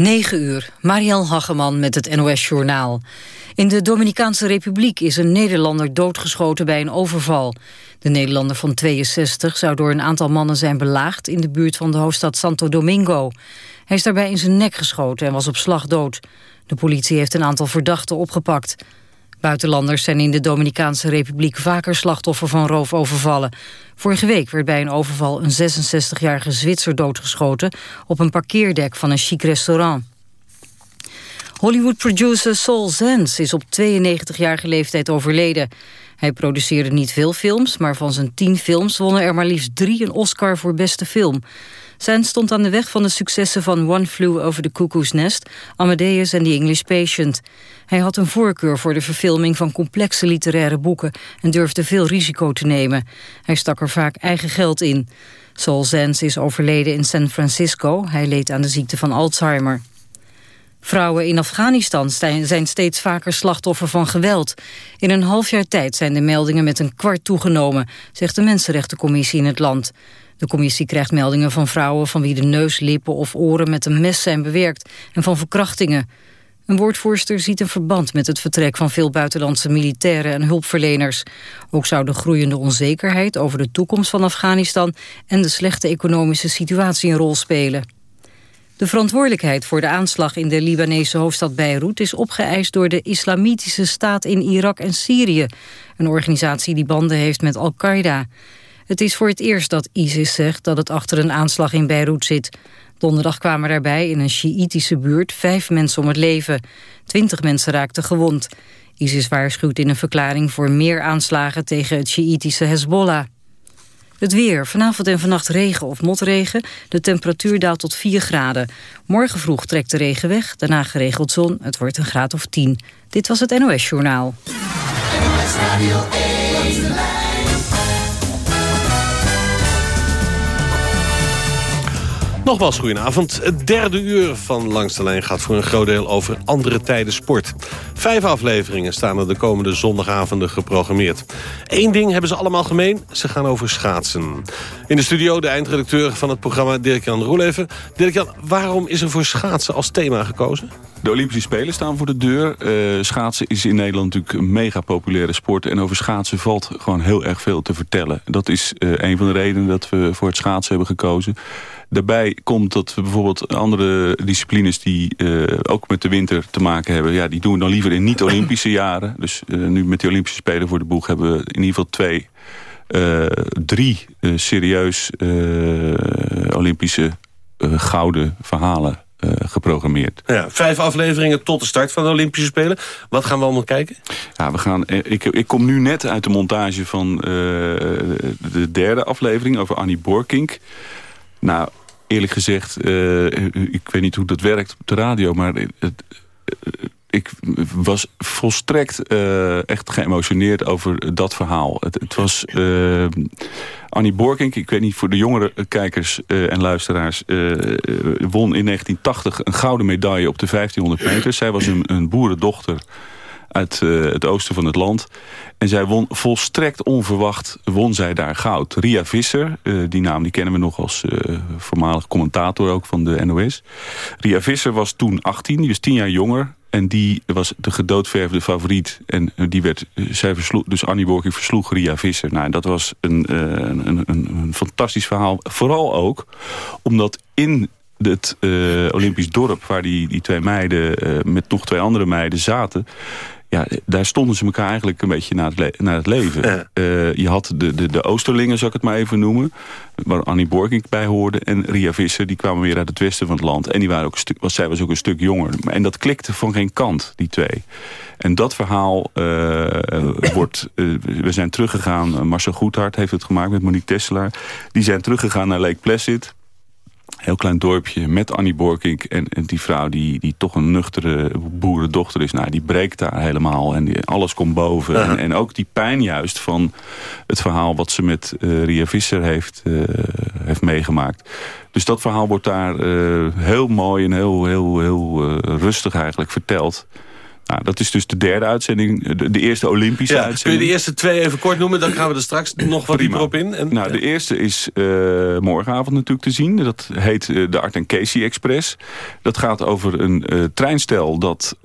9 uur, Marielle Hageman met het NOS Journaal. In de Dominicaanse Republiek is een Nederlander doodgeschoten bij een overval. De Nederlander van 62 zou door een aantal mannen zijn belaagd... in de buurt van de hoofdstad Santo Domingo. Hij is daarbij in zijn nek geschoten en was op slag dood. De politie heeft een aantal verdachten opgepakt. Buitenlanders zijn in de Dominicaanse Republiek vaker slachtoffer van roofovervallen. Vorige week werd bij een overval een 66-jarige Zwitser doodgeschoten... op een parkeerdek van een chic restaurant. Hollywood-producer Saul Zaentz is op 92-jarige leeftijd overleden. Hij produceerde niet veel films, maar van zijn tien films wonnen er maar liefst drie een Oscar voor beste film. Zaentz stond aan de weg van de successen van One Flew Over the Cuckoo's Nest, Amadeus en The English Patient. Hij had een voorkeur voor de verfilming van complexe literaire boeken en durfde veel risico te nemen. Hij stak er vaak eigen geld in. Saul Zaentz is overleden in San Francisco. Hij leed aan de ziekte van Alzheimer. Vrouwen in Afghanistan zijn steeds vaker slachtoffer van geweld. In een half jaar tijd zijn de meldingen met een kwart toegenomen... zegt de Mensenrechtencommissie in het land. De commissie krijgt meldingen van vrouwen van wie de neus, lippen of oren met een mes zijn bewerkt... en van verkrachtingen. Een woordvoerster ziet een verband met het vertrek van veel buitenlandse militairen en hulpverleners. Ook zou de groeiende onzekerheid over de toekomst van Afghanistan en de slechte economische situatie een rol spelen. De verantwoordelijkheid voor de aanslag in de Libanese hoofdstad Beirut... is opgeëist door de Islamitische Staat in Irak en Syrië. Een organisatie die banden heeft met Al-Qaeda. Het is voor het eerst dat ISIS zegt dat het achter een aanslag in Beirut zit. Donderdag kwamen daarbij in een Sjiïtische buurt vijf mensen om het leven. Twintig mensen raakten gewond. ISIS waarschuwt in een verklaring voor meer aanslagen tegen het Sjiïtische Hezbollah. Het weer. Vanavond en vannacht regen of motregen. De temperatuur daalt tot 4 graden. Morgen vroeg trekt de regen weg. Daarna geregeld zon. Het wordt een graad of 10. Dit was het NOS Journaal. Nogmaals, goedenavond. Het derde uur van Langs de Lijn gaat voor een groot deel over andere tijden sport. Vijf afleveringen staan er de komende zondagavonden geprogrammeerd. Eén ding hebben ze allemaal gemeen, ze gaan over schaatsen. In de studio de eindredacteur van het programma Dirk-Jan Roeleven. Dirk-Jan, waarom is er voor schaatsen als thema gekozen? De Olympische Spelen staan voor de deur. Uh, schaatsen is in Nederland natuurlijk een mega populaire sport. En over schaatsen valt gewoon heel erg veel te vertellen. Dat is uh, een van de redenen dat we voor het schaatsen hebben gekozen. Daarbij komt dat we bijvoorbeeld andere disciplines... die uh, ook met de winter te maken hebben... Ja, die doen we dan liever in niet-Olympische jaren. Dus nu met de Olympische Spelen voor de boeg... hebben we in ieder geval twee, drie serieus Olympische gouden verhalen uh, geprogrammeerd. Ja, vijf afleveringen tot de start van de Olympische Spelen. Wat gaan we allemaal kijken? Ja, we gaan, eh, ik, ik kom nu net uit de montage van uh, de derde aflevering over Annie Borkink. Nou, eerlijk gezegd, uh, ik weet niet hoe dat werkt op de radio... maar het, ik was volstrekt uh, echt geëmotioneerd over dat verhaal. Het, het was uh, Annie Borkink, ik weet niet voor de jongere kijkers en luisteraars... won in 1980 een gouden medaille op de 1500 meter. Zij was een, een boerendochter uit het oosten van het land. En zij won volstrekt onverwacht, won zij daar goud. Ria Visser, die naam die kennen we nog als voormalig commentator ook van de NOS. Ria Visser was toen 18, die was 10 jaar jonger. En die was de gedoodverfde favoriet. En die werd, zij versloeg, dus Annie Borking versloeg Ria Visser. Nou, dat was een, eh, een, een, een fantastisch verhaal. Vooral ook omdat in het Olympisch dorp... waar die, die twee meiden met nog twee andere meiden zaten ja, daar stonden ze elkaar eigenlijk een beetje naar het, naar het leven. Uh, je had de, de, de Oosterlingen, zou ik het maar even noemen. Waar Annie Borking bij hoorde. En Ria Visser, die kwamen weer uit het westen van het land. En die waren ook een stuk, was, zij was ook een stuk jonger. En dat klikte van geen kant, die twee. En dat verhaal uh, wordt... Uh, we zijn teruggegaan, Marcel Goedhart heeft het gemaakt met Monique Tesselaar. Die zijn teruggegaan naar Lake Placid heel klein dorpje met Annie Borkink. En, en, die vrouw die, die toch een nuchtere boerendochter is. Nou, die breekt daar helemaal en die, alles komt boven. En, en, ook die pijn juist van het verhaal wat ze met uh, Ria Visser heeft, uh, heeft meegemaakt. Dus dat verhaal wordt daar uh, heel mooi en heel, heel, heel rustig eigenlijk verteld. Nou, dat is dus de derde uitzending, de, eerste Olympische ja, uitzending. Kun je de eerste twee even kort noemen? Dan gaan we er straks nog wat dieper op in. En, nou, de eerste is uh, morgenavond natuurlijk te zien. Dat heet uh, de Art Casey Express. Dat gaat over een uh, treinstel dat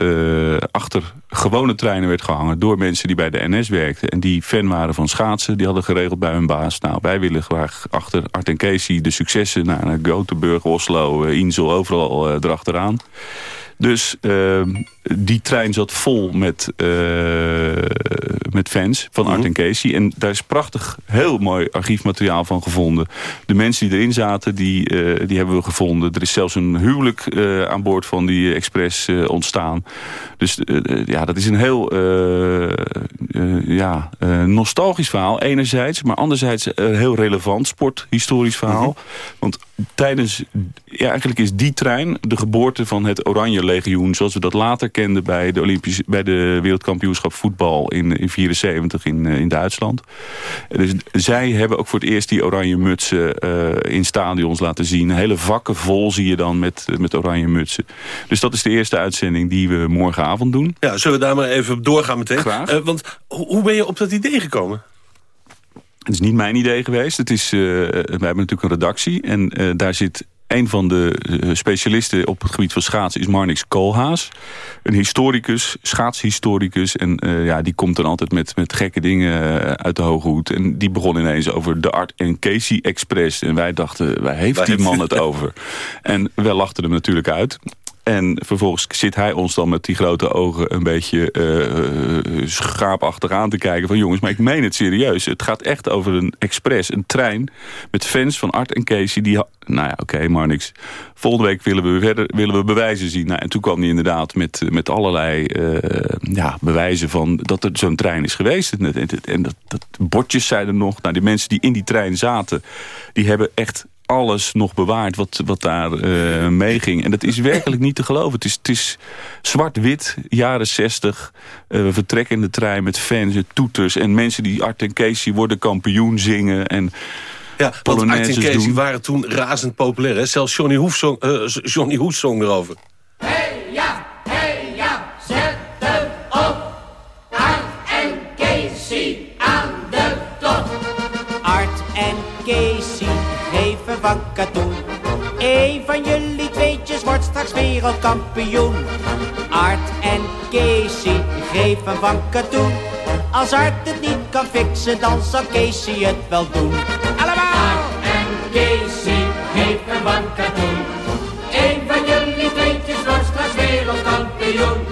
achter gewone treinen werd gehangen... door mensen die bij de NS werkten. En die fan waren van schaatsen. Die hadden geregeld bij hun baas. Nou, wij willen graag achter Art Casey de successen... naar Gothenburg, Oslo, Insel, overal erachteraan. Dus uh, die trein zat vol met, uh, met fans van Art mm Casey. En daar is prachtig, heel mooi archiefmateriaal van gevonden. De mensen die erin zaten, die, uh, die hebben we gevonden. Er is zelfs een huwelijk aan boord van die Express ontstaan. Dus ja, dat is een heel ja, nostalgisch verhaal enerzijds. Maar anderzijds een heel relevant sporthistorisch verhaal. -hmm. Want tijdens, ja, eigenlijk is die trein de geboorte van het Oranje Legioen... zoals we dat later kenden bij de, Olympische, bij de wereldkampioenschap voetbal in, in 74 in, in Duitsland. Dus zij hebben ook voor het eerst die oranje mutsen uh, in stadions laten zien. Hele vakken vol zie je dan met, met oranje mutsen. Dus dat is de eerste uitzending die we morgenavond doen. Ja, zullen we daar maar even doorgaan meteen? Graag. Uh, want hoe ben je op dat idee gekomen? Het is niet mijn idee geweest. Het is, uh, wij hebben natuurlijk een redactie. En uh, daar zit een van de uh, specialisten op het gebied van schaatsen... is Marnix Koolhaas. Een historicus, schaatshistoricus. En ja, die komt dan altijd met, met gekke dingen uit de hoge hoed. En die begon ineens over de Art en Casey Express. En wij dachten, waar heeft die man het over? En wij lachten hem natuurlijk uit. En vervolgens zit hij ons dan met die grote ogen een beetje uh, schaapachtig aan te kijken. Van jongens, maar ik meen het serieus. Het gaat echt over een express, een trein met fans van Art en Casey. Die, nou ja, oké, maar niks. Volgende week willen we, verder, willen we bewijzen zien. Nou, en toen kwam hij inderdaad met, met allerlei uh, ja, bewijzen van dat er zo'n trein is geweest. En dat, dat bordjes zeiden nog. Nou, die mensen die in die trein zaten, die hebben echt alles nog bewaard wat, wat daar uh, meeging. En dat is werkelijk niet te geloven. Het is, het is zwart-wit, jaren zestig. Uh, we vertrekken in de trein met fans en toeters. En mensen die Art en Casey worden kampioen zingen. En ja, want Art en Casey waren toen razend populair. Hè? Zelfs Johnny Hoes zong, uh, Johnny Hoes zong erover. Van. Eén van jullie tweetjes wordt straks wereldkampioen. Art en Casey geven van katoen. Als Art het niet kan fixen, dan zal Casey het wel doen. Allemaal! Art en Casey geven van katoen. Eén van jullie tweetjes wordt straks wereldkampioen.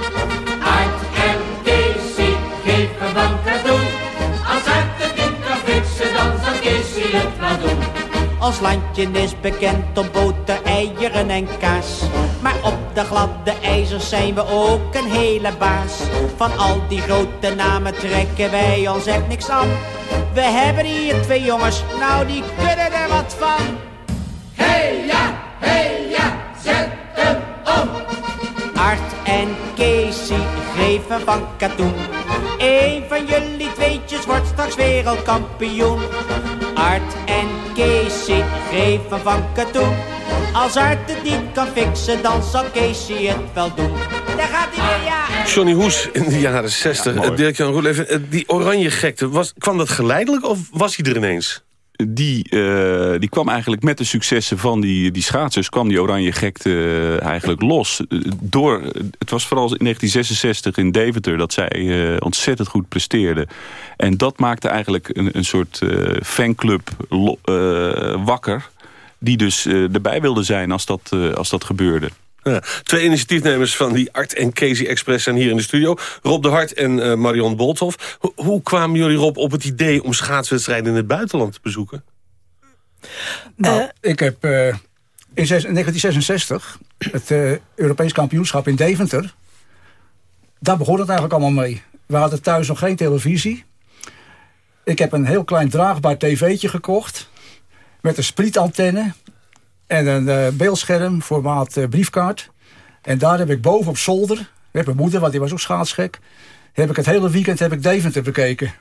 Ons landje is bekend om boter, eieren en kaas. Maar op de gladde ijzers zijn we ook een hele baas. Van al die grote namen trekken wij ons echt niks aan. We hebben hier twee jongens, nou die kunnen er wat van. Hey ja, hey ja, zet hem om. Art en Casey geven van katoen. Eén van jullie tweetjes wordt straks wereldkampioen. Art en Casey geven van katoen. Als Art het niet kan fixen, dan zal Casey het wel doen. Daar gaat hij weer, ja. Johnny Hoes in de jaren 60. Ja, Dirk-Jan Roel, even, die oranje gekte, was, kwam dat geleidelijk of was hij er ineens? Die, uh, die kwam eigenlijk met de successen van die, die schaatsers... kwam die oranje gekte uh, eigenlijk los. Door, het was vooral in 1966 in Deventer... dat zij uh, ontzettend goed presteerden. En dat maakte eigenlijk een, een soort fanclub wakker... die dus erbij wilde zijn als dat, als dat gebeurde. Ja, twee initiatiefnemers van die Art en Casey Express zijn hier in de studio. Rob de Hart en uh, Marion Bolthoff. Ho hoe kwamen jullie Rob op het idee om schaatswedstrijden in het buitenland te bezoeken? Nou, uh, ik heb uh, in, in 1966 het Europees kampioenschap in Deventer. Daar begon het eigenlijk allemaal mee. We hadden thuis nog geen televisie. Ik heb een heel klein draagbaar tv'tje gekocht. Met een sprietantenne. En een uh, beeldscherm, formaat uh, briefkaart. En daar heb ik boven op zolder, heb mijn moeder, want die was ook schaatsgek. Heb ik het hele weekend heb ik Deventer bekeken.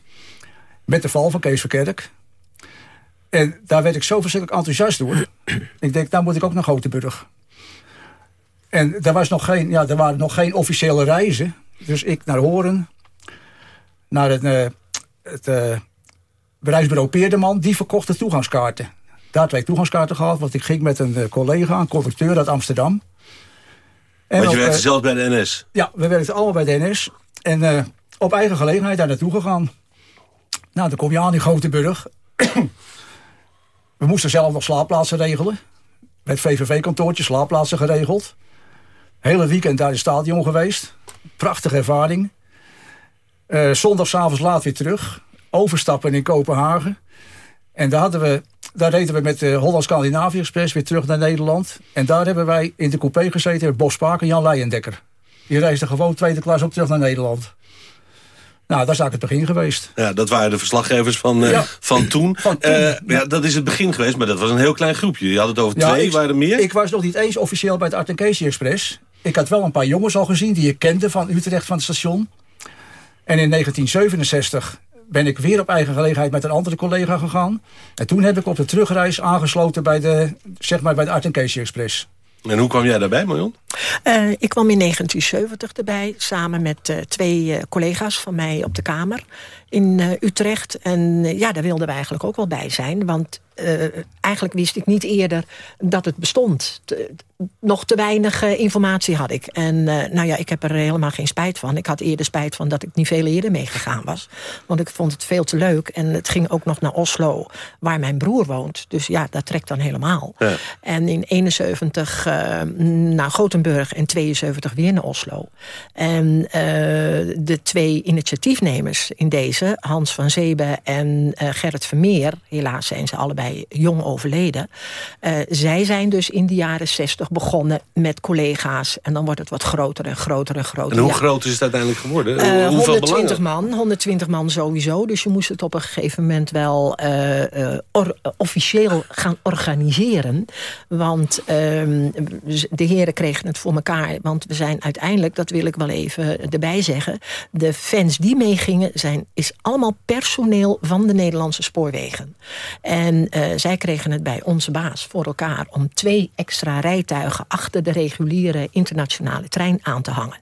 Met de val van Kees Verkerk. En daar werd ik zo verschrikkelijk enthousiast door. ik denk, nou moet ik ook naar Gothenburg. En er, was nog geen, ja, er waren nog geen officiële reizen. Dus ik naar Horen, naar het, uh, het uh, bedrijfsbureau Peerderman. Die verkocht de toegangskaarten. Daar twee toegangskaarten gehad, want ik ging met een collega, een conducteur uit Amsterdam. En want je werkte zelf bij de NS? Ja, we werkten allemaal bij de NS. En op eigen gelegenheid daar naartoe gegaan. Nou, dan kom je aan in Gothenburg. we moesten zelf nog slaapplaatsen regelen. Met VVV-kantoortje slaapplaatsen geregeld. Hele weekend daar in het stadion geweest. Prachtige ervaring. Uh, Zondagavond laat weer terug. Overstappen in Kopenhagen. En daar, hadden we, daar reden we met de Holland-Scandinavië Express weer terug naar Nederland. En daar hebben wij in de coupé gezeten met Bos Spaak en Jan Leijendekker. Die reisde gewoon tweede klas ook terug naar Nederland. Nou, daar is ik het begin geweest. Ja, dat waren de verslaggevers van, uh, van toen. Van toen. Uh, ja. dat is het begin geweest, maar dat was een heel klein groepje. Je had het over twee, waren er meer? Ik was nog niet eens officieel bij het Art Casey Express. Ik had wel een paar jongens al gezien die ik kende van Utrecht van het station. En in 1967 ben ik weer op eigen gelegenheid met een andere collega gegaan. En toen heb ik op de terugreis aangesloten bij de, zeg maar bij de Art Casey Express. En hoe kwam jij daarbij, Marion? Uh, ik kwam in 1970 erbij, samen met uh, twee uh, collega's van mij op de Kamer in Utrecht. En ja, daar wilden we eigenlijk ook wel bij zijn. Want eigenlijk wist ik niet eerder dat het bestond nog te weinig informatie had ik. En nou ja, ik heb er helemaal geen spijt van. Ik had eerder spijt van dat ik niet veel eerder meegegaan was. Want ik vond het veel te leuk. En het ging ook nog naar Oslo, waar mijn broer woont. Dus ja, dat trekt dan helemaal. Ja. En in 71 uh, eh, naar Gothenburg en 72 weer naar Oslo. En de twee initiatiefnemers in deze, Hans van Zebe en Gerrit Vermeer... helaas zijn ze allebei jong overleden. zij zijn dus in de jaren 60 begonnen met collega's. En dan wordt het wat groter en groter en groter. En hoe groot is het uiteindelijk geworden? Uh, 120 man, 120 man sowieso. Dus je moest het op een gegeven moment wel uh, or, officieel gaan organiseren. Want ehm, de heren kregen het voor elkaar. Want we zijn uiteindelijk, dat wil ik wel even erbij zeggen... de fans die meegingen zijn, is allemaal personeel van de Nederlandse spoorwegen. En uh, zij kregen het bij onze baas voor elkaar om twee extra rijtuigen achter de reguliere internationale trein aan te hangen.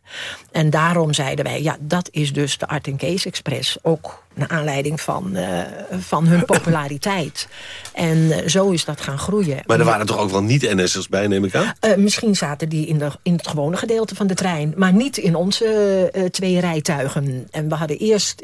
En daarom zeiden wij, ja, dat is dus de Art Case Express. Ook naar aanleiding van, uh, van hun populariteit. En uh, zo is dat gaan groeien. Maar er waren toch ook wel niet-NS'ers bij, neem ik aan? Uh, misschien zaten die in, de, in het gewone gedeelte van de trein. Maar niet in onze twee rijtuigen. En we hadden eerst,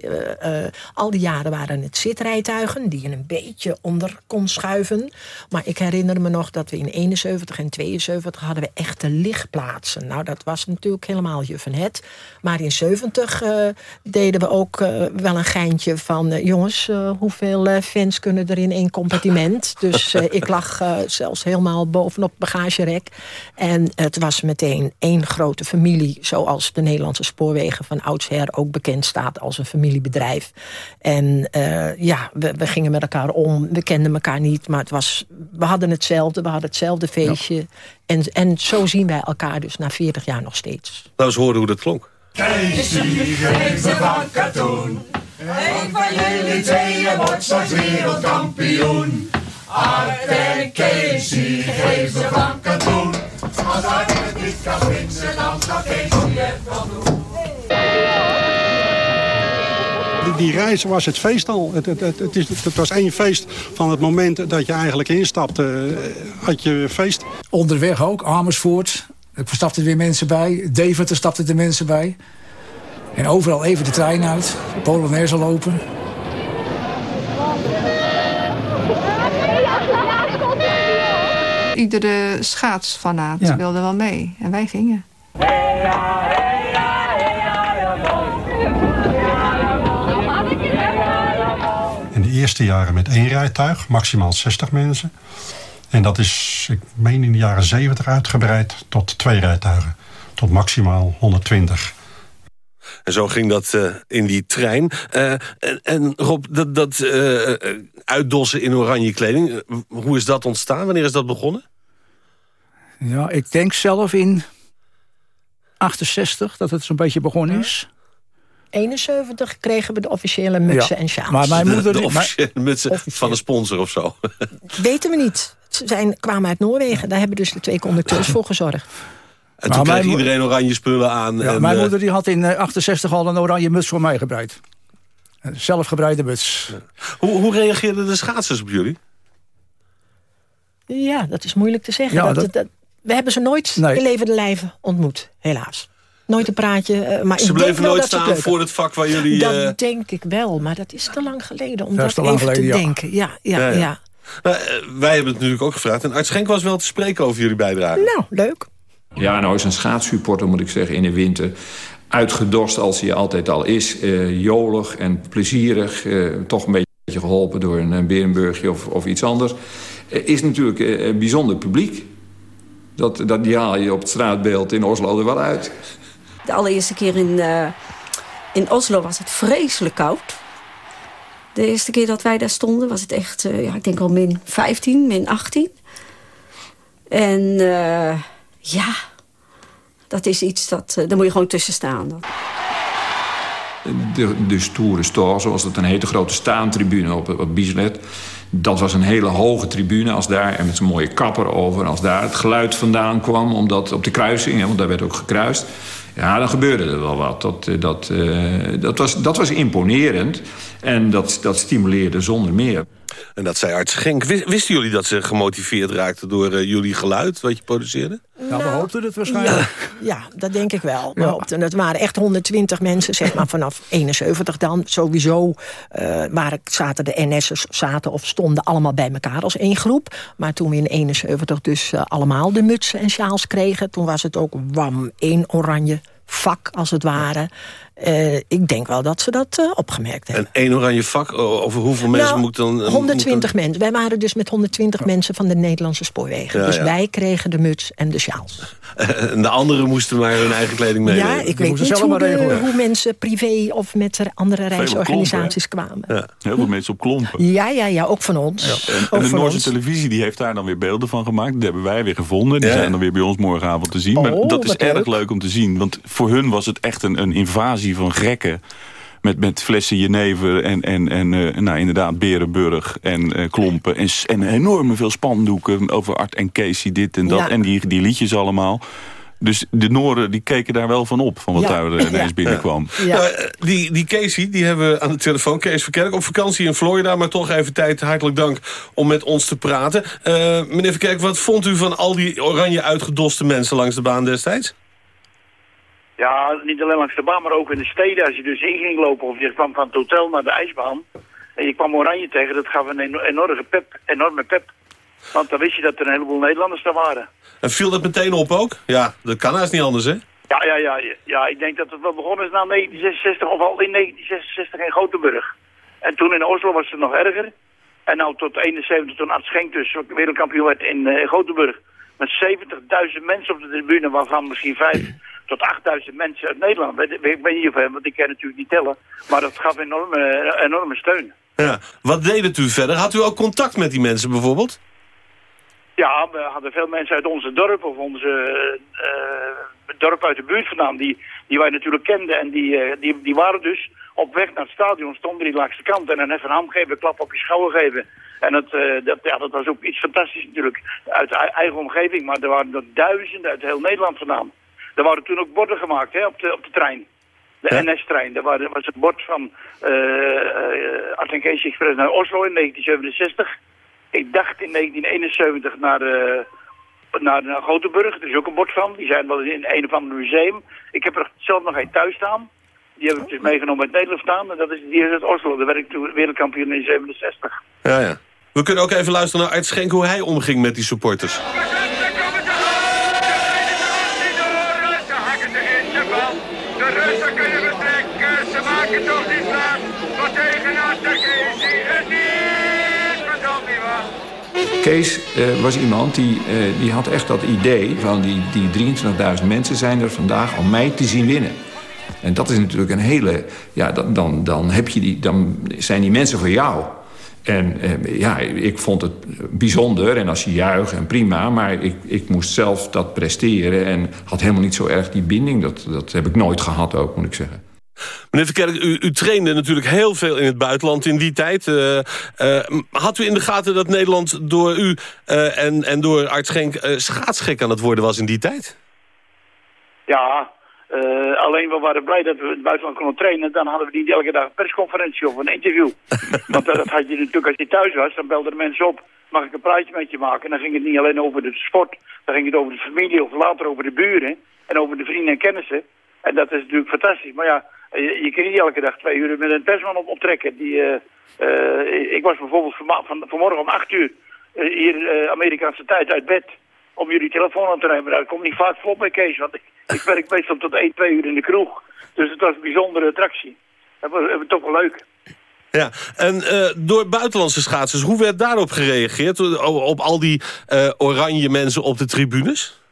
al die jaren waren het zitrijtuigen... die je een beetje onder kon schuiven. Maar ik herinner me nog dat we in 71 en 72 hadden we echte lichtplaatsen. Nou, dat was natuurlijk helemaal je van het. Maar in 70 deden we ook wel een geintje van... Uh, jongens, uh, hoeveel uh, fans kunnen er in één compartiment? Dus ik lag zelfs helemaal bovenop het bagagerek. En het was meteen één grote familie... zoals de Nederlandse spoorwegen van oudsher ook bekend staat... als een familiebedrijf. En ja, we, we, gingen met elkaar om. We kenden elkaar niet, maar het was, we hadden hetzelfde. We hadden hetzelfde feestje. Ja. En, en zo zien wij elkaar dus na 40 jaar nog steeds. Nou eens horen hoe dat klonk. Kees, van katoen. Een van jullie tweeën wordt straks wereldkampioen. Art en Casey geven van katoen. Als Art het niet kan fixen, dan zal Casey het wel doen. Die reis was het feest al. Het, het, het, het, is, het was één feest van het moment dat je eigenlijk instapte. Eh, had je feest. Onderweg ook, Amersfoort. Er stapten weer mensen bij. Deventer stapten er mensen bij. En overal even de trein uit, Polonaise lopen. Iedere schaatsfanaat ja. wilde wel mee. En wij gingen. In de eerste jaren met één rijtuig, maximaal 60 mensen. En dat is, ik meen in de jaren 70 uitgebreid tot twee rijtuigen. Tot maximaal 120. En zo ging dat uh, in die trein. Uh, en, en, Rob, dat, dat uh, uitdossen in oranje kleding, hoe is dat ontstaan? Wanneer is dat begonnen? Ja, ik denk zelf in 68 dat het zo'n beetje begonnen is. 71 kregen we de officiële mutsen ja, en sjaals. Maar mijn moeder, de, de officiële mutsen van de sponsor of zo? Weten we niet. Ze zijn, kwamen uit Noorwegen. Daar hebben dus de twee conducteurs voor gezorgd. En toen kreeg iedereen oranje spullen aan. Ja, en, mijn eh, moeder die had in uh, 68 al een oranje muts voor mij gebreid. Een zelfgebreide muts. Hoe, hoe reageerden de schaatsers op jullie? Ja, dat is moeilijk te zeggen. Ja, dat, dat- dat- we hebben ze nooit Nee. in levende lijven ontmoet, helaas. Nooit een praatje. eh, maar Ze bleven nooit het staan voor het vak waar jullie... Dat eh, denk ik wel, maar dat is te lang geleden om Dat te lang even geleden, te ja. denken. Ja, ja, Ja, nou, eh, wij hebben het natuurlijk ook gevraagd. En Arts Schenk was wel te spreken over jullie bijdrage. Nou, leuk. Ja, nou is een schaatssupporter, moet ik zeggen, in de winter... uitgedost als hij altijd al is. eh, jolig en plezierig. eh, toch een beetje geholpen door een, een Berenburgje of, of iets anders. Eh, is natuurlijk een bijzonder publiek. Dat, dat die haal je op het straatbeeld in Oslo er wel uit. De allereerste keer in, in Oslo was het vreselijk koud. De eerste keer dat wij daar stonden was het echt, ja, ik denk al min 15, min 18. En ja, dat is iets dat, eh, daar moet je gewoon tussen staan. dan. De, de zoals dat een hele grote staantribune op, op Bieslet. Dat was een hele hoge tribune als daar, en met zo'n mooie kapper over. Als daar het geluid vandaan kwam, omdat op de kruising, hè, want daar werd ook gekruist. Ja, dan gebeurde er wel wat. Dat, eh, dat, eh, dat, was, dat was imponerend en dat, dat stimuleerde zonder meer. En dat zei Arts Schenk. Wis- Wisten jullie dat ze gemotiveerd raakten door eh, jullie geluid, wat je produceerde? Nou, we hoopten het waarschijnlijk. Ja, dat denk ik wel. We hoopten, het waren echt 120 mensen, zeg maar vanaf 71 dan. Sowieso eh, waren, zaten de NS'ers zaten of stonden allemaal bij elkaar als één groep. Maar toen we in 71 dus eh, allemaal de mutsen en sjaals kregen... toen was het ook wam, één oranje vak als het ware. Eh, ik denk wel dat ze dat eh, opgemerkt hebben. En één oranje vak, over hoeveel mensen Nou, moet dan... eh, 120 mensen. Wij waren dus met 120 mensen van de Nederlandse spoorwegen. Ja, dus ja. wij kregen de muts en de sjaals. En de anderen moesten maar hun eigen kleding meenemen. Ja, ik weet moesten niet zelf hoe, maar de- regelen. hoe mensen privé of met er andere reisorganisaties kwamen. Ja. Heel veel mensen op klompen. Ja, ja, ja, ook van ons. En, Ook en de Noorse ons. televisie die heeft daar dan weer beelden van gemaakt. Die hebben wij weer gevonden. Die Ja. zijn dan weer bij ons morgenavond te zien. maar Oh, dat is erg leuk. leuk om te zien. Want voor hun was het echt een, een invasie van gekken. Met, met flessen jenever en, en, en eh, nou, inderdaad Berenburg en eh, klompen. En, en enorme veel spandoeken over Art en Casey dit en dat. Ja. En die, die liedjes allemaal. Dus de Noren die keken daar wel van op. Van wat Ja. daar eh, ineens Ja. binnenkwam. Ja. Nou, eh, die, die Casey, die hebben we aan de telefoon. Kees Verkerk, op vakantie in Florida. Maar toch even tijd, hartelijk dank om met ons te praten. Eh, meneer Verkerk, wat vond u van al die oranje uitgedoste mensen langs de baan destijds? Ja, niet alleen langs de baan, maar ook in de steden. Als je dus in ging lopen of je kwam van het hotel naar de ijsbaan... en je kwam Oranje tegen, dat gaf een eno- enorme pep. Enorme pep. Want dan wist je dat er een heleboel Nederlanders daar waren. En viel dat meteen op ook? Ja, dat kan haast niet anders, hè? Ja, ja, ja, ja, ik denk dat het wel begonnen is na 1966 of al in 1966 in Gothenburg. En toen in Oslo was het nog erger. En nou tot 71 toen Art Schenk dus wereldkampioen werd in eh, Gothenburg. Met 70.000 mensen op de tribune, waarvan misschien 5 tot 8.000 mensen uit Nederland. Ik weet niet hoeveel, want ik kan natuurlijk niet tellen. Maar dat gaf enorme, enorme steun. Ja. Wat deed het u verder? Had u ook contact met die mensen bijvoorbeeld? Ja, we hadden veel mensen uit onze dorp of onze eh, dorp uit de buurt vandaan die, die wij natuurlijk kenden. En die, eh, die, die waren dus op weg naar het stadion, stonden die langs de kant en dan even een hand geven, een klap op je schouder geven. En dat, eh, dat, ja, dat was ook iets fantastisch natuurlijk uit de eigen omgeving, maar er waren er duizenden uit heel Nederland vandaan. Er waren toen ook borden gemaakt hè, op, de, op de trein. De Ja. NS-trein. Er was een bord van eh uh, Art en Kees Express naar Oslo in 1967. Ik dacht in 1971 naar, eh naar, naar Gothenburg. Er is ook een bord van. Die zijn wel in een of ander museum. Ik heb er zelf nog een thuis staan. Die heb ik dus meegenomen uit Nederland staan. En dat is, die is uit Oslo. Daar werd ik toen wereldkampioen in 67. Ja, ja. We kunnen ook even luisteren naar Art Schenk hoe hij omging met die supporters. Kees eh, was iemand die, eh, die had echt dat idee van die, die 23.000 mensen zijn er vandaag om mij te zien winnen. En dat is natuurlijk een hele... Ja, dan, dan, heb je die, dan zijn die mensen voor jou. En eh, ja, ik vond het bijzonder en als je juich en prima... maar ik, ik moest zelf dat presteren en had helemaal niet zo erg die binding. Dat, dat heb ik nooit gehad ook, moet ik zeggen. Meneer Verkerk, u, u trainde natuurlijk heel veel in het buitenland in die tijd. Uh, uh, had u in de gaten dat Nederland door u uh, en, en door Art Schenk schaatsgek aan het worden was in die tijd? Ja, uh, alleen we waren blij dat we in het buitenland konden trainen. Dan hadden we niet elke dag een persconferentie of een interview. Want dat had je natuurlijk als je thuis was. Dan belden de mensen op, mag ik een praatje met je maken? En dan ging het niet alleen over de sport. Dan ging het over de familie of later over de buren. En over de vrienden en kennissen. En dat is natuurlijk fantastisch. Maar ja, je, je kan niet elke dag twee uur met een persman op optrekken. Die, uh, ik was bijvoorbeeld van, van, vanmorgen om acht uur hier Amerikaanse tijd uit bed om jullie telefoon aan te nemen. Nou, dat komt niet vaak voor bij Kees, want ik, ik werk meestal tot 1, 2 uur in de kroeg. Dus het was een bijzondere attractie. Dat was, dat was toch wel leuk. Ja, en uh, door buitenlandse schaatsers, hoe werd daarop gereageerd? Op al die uh, oranje mensen op de tribunes?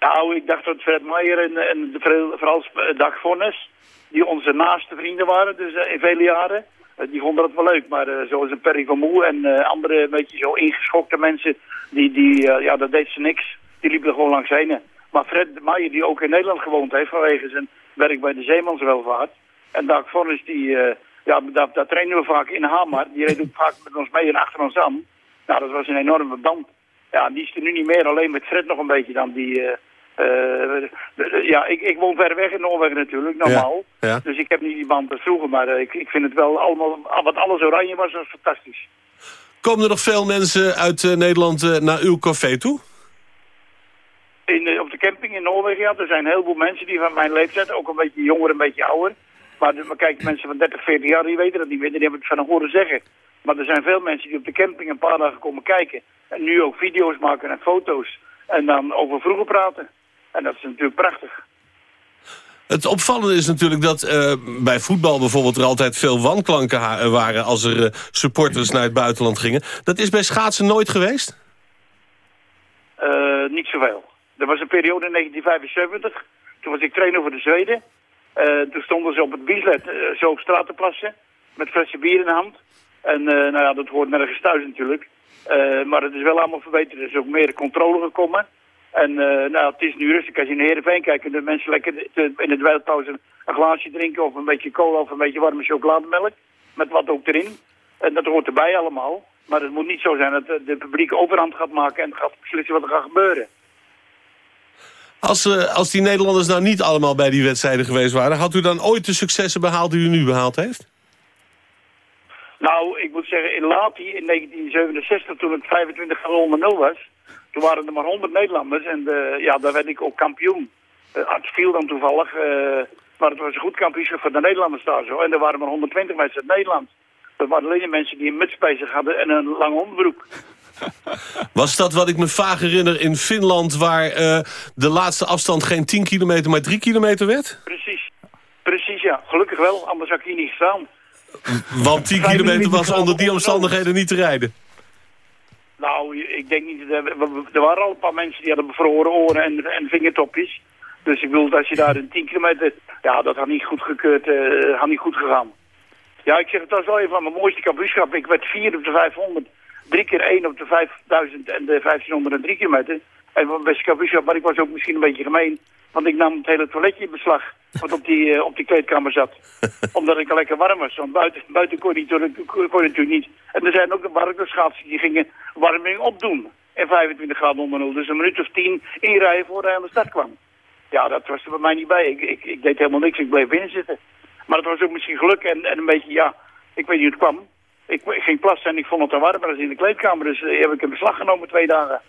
Nou, ik dacht dat Fred Meijer en, en vooral Dag Vonnes, die onze naaste vrienden waren, dus uh, in vele jaren, die vonden dat wel leuk. Maar zoals een Perry van Moe en andere een beetje zo ingeschokte mensen, die, die, ja, dat deed ze niks. Die liepen er gewoon langs heen. Maar Fred Meijer, die ook in Nederland gewoond heeft vanwege zijn werk bij de Zeemanswelvaart. En Dag Vonnes, die ja, daar, daar trainen we vaak in Hamar. Die reed ook vaak met ons mee en achter ons aan. Nou, dat was een enorme band. Ja, die is er nu niet meer, alleen met Fred nog een beetje dan. Die, uh, ja, ik, ik woon ver weg in Noorwegen natuurlijk, normaal. Ja, ja. Dus ik heb niet die band als vroeger, maar uh, ik, ik vind het wel allemaal, wat alles oranje was, was fantastisch. Komen er nog veel mensen uit Nederland naar uw café toe? In, op de camping in Noorwegen, ja. Er zijn heel veel mensen die van mijn leeftijd, ook een beetje jonger, een beetje ouder. Maar, maar kijk, mensen van 30, 40 jaar, die weten dat niet meer. Die hebben het van horen zeggen. Maar er zijn veel mensen die op de camping een paar dagen komen kijken. En nu ook video's maken en foto's. En dan over vroeger praten. En dat is natuurlijk prachtig. Het opvallende is natuurlijk dat uh, bij voetbal bijvoorbeeld er altijd veel wanklanken waren als er uh, supporters naar het buitenland gingen. Dat is bij schaatsen nooit geweest? Uh, niet zoveel. Er was een periode in 1975. Toen was ik trainer voor de Zweden. Toen stonden ze op het bieslet zo op straat te plassen. Met flesje bier in de hand. En nou ja, dat hoort nergens thuis natuurlijk. maar het is wel allemaal verbeterd. Er is ook meer controle gekomen. En nou, het is nu rustig. Als je naar Heerenveen kijkt, kunnen de mensen lekker in de dweilpauze een glaasje drinken. Of een beetje cola of een beetje warme chocolademelk. Met wat ook erin. En dat hoort erbij allemaal. Maar het moet niet zo zijn dat de publiek overhand gaat maken en gaat beslissen wat er gaat gebeuren. Als, uh, als die Nederlanders nou niet allemaal bij die wedstrijden geweest waren... had u dan ooit de successen behaald die u nu behaald heeft? Nou, ik moet zeggen, in Lati in 1967, toen het 25 onder 0 was... toen waren er maar 100 Nederlanders en uh, ja, daar werd ik ook kampioen. Uh, het viel dan toevallig, maar het was een goed kampioenschap voor de Nederlanders daar zo. En er waren maar 120 mensen uit Nederland. Dat waren alleen mensen die een muts bij zich hadden en een lange onderbroek. Was dat wat ik me vaag herinner in Finland... waar uh, de laatste afstand geen 10 kilometer, maar 3 kilometer werd? Precies. Precies, ja. Gelukkig wel, anders had ik hier niet gestaan. Want 10 kilometer was onder die omstandigheden niet te rijden? Nou, ik denk niet... Er waren al een paar mensen die hadden bevroren oren en, en vingertopjes. Dus ik bedoel, als je daar een 10 kilometer... Ja, dat had niet goed gekeurd, uh, had niet goed gegaan. Ja, ik zeg, het was wel een van mijn mooiste kampioenschap. Ik werd vier op de 500 drie keer één op de 5000 en de 1503 kilometer. En van beste kapuchon, maar ik was ook misschien een beetje gemeen. Want ik nam het hele toiletje in beslag wat op die, uh, op die kleedkamer zat. Omdat ik al lekker warm was. Want buiten, buiten kon, je, kon je natuurlijk niet. En er zijn ook de schaatsen die gingen warming opdoen. En 25 graden onder nul. Dus een minuut of tien inrijden voordat hij aan de stad kwam. Ja, dat was er bij mij niet bij. Ik, ik, ik deed helemaal niks. Ik bleef binnen zitten. Maar het was ook misschien geluk en, en een beetje, ja, ik weet niet hoe het kwam. Ik, ging plassen en ik vond het te warm als in de kleedkamer. Dus uh, heb ik in beslag genomen twee dagen.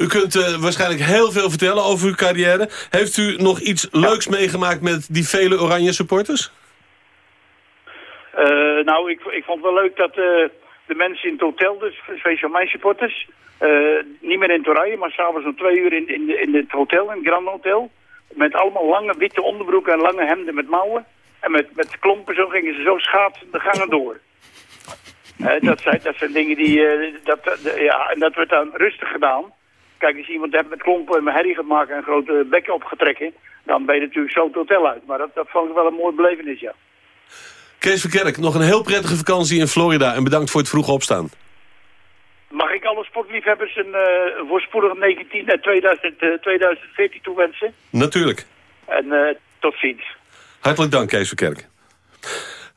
U kunt uh, waarschijnlijk heel veel vertellen over uw carrière. Heeft u nog iets leuks meegemaakt met die vele oranje supporters? Uh, nou, ik, ik vond het wel leuk dat de mensen in het hotel, dus speciaal mijn supporters... niet meer in het oranje, maar s'avonds om twee uur in, in, in het hotel, in het Grand Hotel... met allemaal lange witte onderbroeken en lange hemden met mouwen... En met, met klompen zo gingen ze zo schaatsen de gangen door. dat, zijn, dat zijn dingen die... Dat, ja, en dat werd dan rustig gedaan. Kijk, als iemand hebt met klompen en herrie gaat maken en een grote bekken opgetrekken... dan ben je natuurlijk zo het hotel uit. Maar dat, dat vond ik wel een mooi belevenis, ja. Kees Verkerk, nog een heel prettige vakantie in Florida... en bedankt voor het vroege opstaan. Mag ik alle sportliefhebbers een uh, voorspoedig 19, uh, 2000, 2014 toewensen? Natuurlijk. En tot ziens. Hartelijk dank, Kees Verkerk.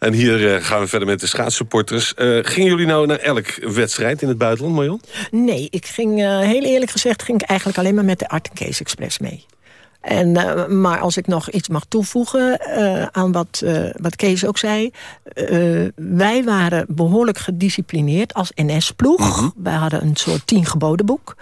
En hier gaan we verder met de schaatssupporters. gingen jullie nou naar elk wedstrijd in het buitenland, Marion? Nee, ik ging, heel eerlijk gezegd... ging ik eigenlijk alleen maar met de Art Case Express mee. En, uh, maar als ik nog iets mag toevoegen uh, aan wat, uh, wat Kees ook zei. wij waren behoorlijk gedisciplineerd als NS-ploeg. -hmm. Wij hadden een soort tien gebodenboek.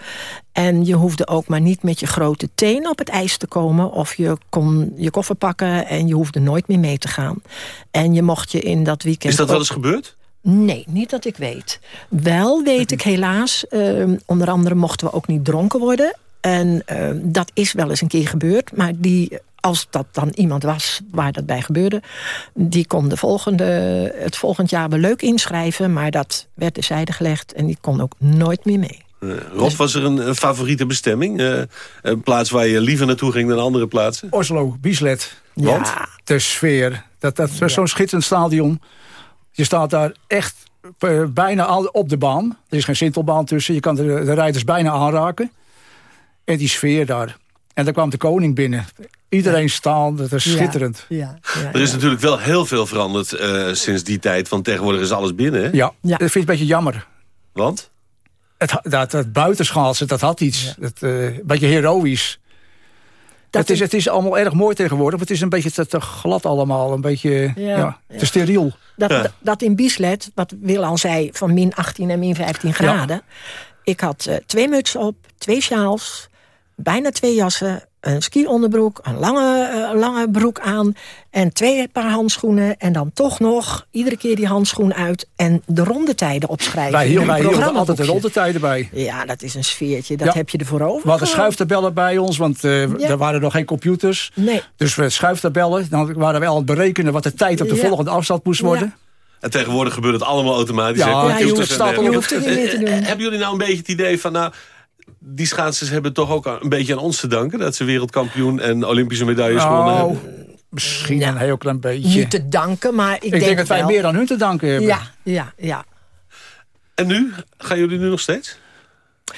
En je hoefde ook maar niet met je grote teen op het ijs te komen. Of je kon je koffer pakken en je hoefde nooit meer mee te gaan. En je mocht je in dat weekend... Is dat wel eens gebeurd? Nee, niet dat ik weet. Wel weet ik helaas, onder andere mochten we ook niet dronken worden. En uh, dat is wel eens een keer gebeurd. Maar die, als dat dan iemand was waar dat bij gebeurde... die kon de volgende, het volgend jaar wel leuk inschrijven... maar dat werd terzijde gelegd en die kon ook nooit meer mee. Uh, Rob, dus- was er een, een favoriete bestemming? Uh, een plaats waar je liever naartoe ging dan andere plaatsen? Oslo, Bieslet. Want? Ja. De sfeer. Dat, dat ja. Zo'n schitterend stadion. Je staat daar echt bijna al op de baan. Er is geen sintelbaan tussen. Je kan de, de rijders bijna aanraken. En die sfeer daar. En dan kwam de koning binnen. Iedereen staan, dat is schitterend. Ja, ja, er is natuurlijk wel heel veel veranderd uh, sinds die tijd. Want tegenwoordig is alles binnen. Hè? Ja, dat vind ik een beetje jammer. Want? Het, dat, dat buitenschaatsen, dat had iets. Dat, uh, een beetje heroïs. Het is, het is allemaal erg mooi tegenwoordig. Maar het is een beetje te, te glad allemaal. Een beetje ja, te steriel. Dat, dat in Bieslet, wat Wil al zei, van min 18 en min 15 graden. Ik had uh, twee mutsen op, twee sjaals bijna twee jassen, een ski-onderbroek, een lange, uh, lange broek aan... en twee paar handschoenen en dan toch nog iedere keer die handschoen uit... en de rondetijden opschrijven. Wij hielden, wij hielden altijd de rondetijden bij. Ja, dat is een sfeertje, dat ja. heb je ervoor over. We hadden schuiftabellen bij ons, want uh, ja. er waren nog geen computers. Nee. Dus we schuiftabellen, dan waren we al aan het berekenen... wat de tijd op de ja. volgende afstand moest worden... En tegenwoordig gebeurt het allemaal automatisch. Ja, ja je hoeft, staat je hoeft het niet meer te doen. Hebben jullie nou een beetje het idee van... nou die schaatsers hebben toch ook een beetje aan ons te danken... dat ze wereldkampioen en Olympische medailles gewonnen oh, hebben? Misschien ja. een heel klein beetje. Niet te danken, maar ik, ik denk, denk dat wij wel... meer aan hun te danken hebben. Ja, ja, ja. En nu? Gaan jullie nu nog steeds?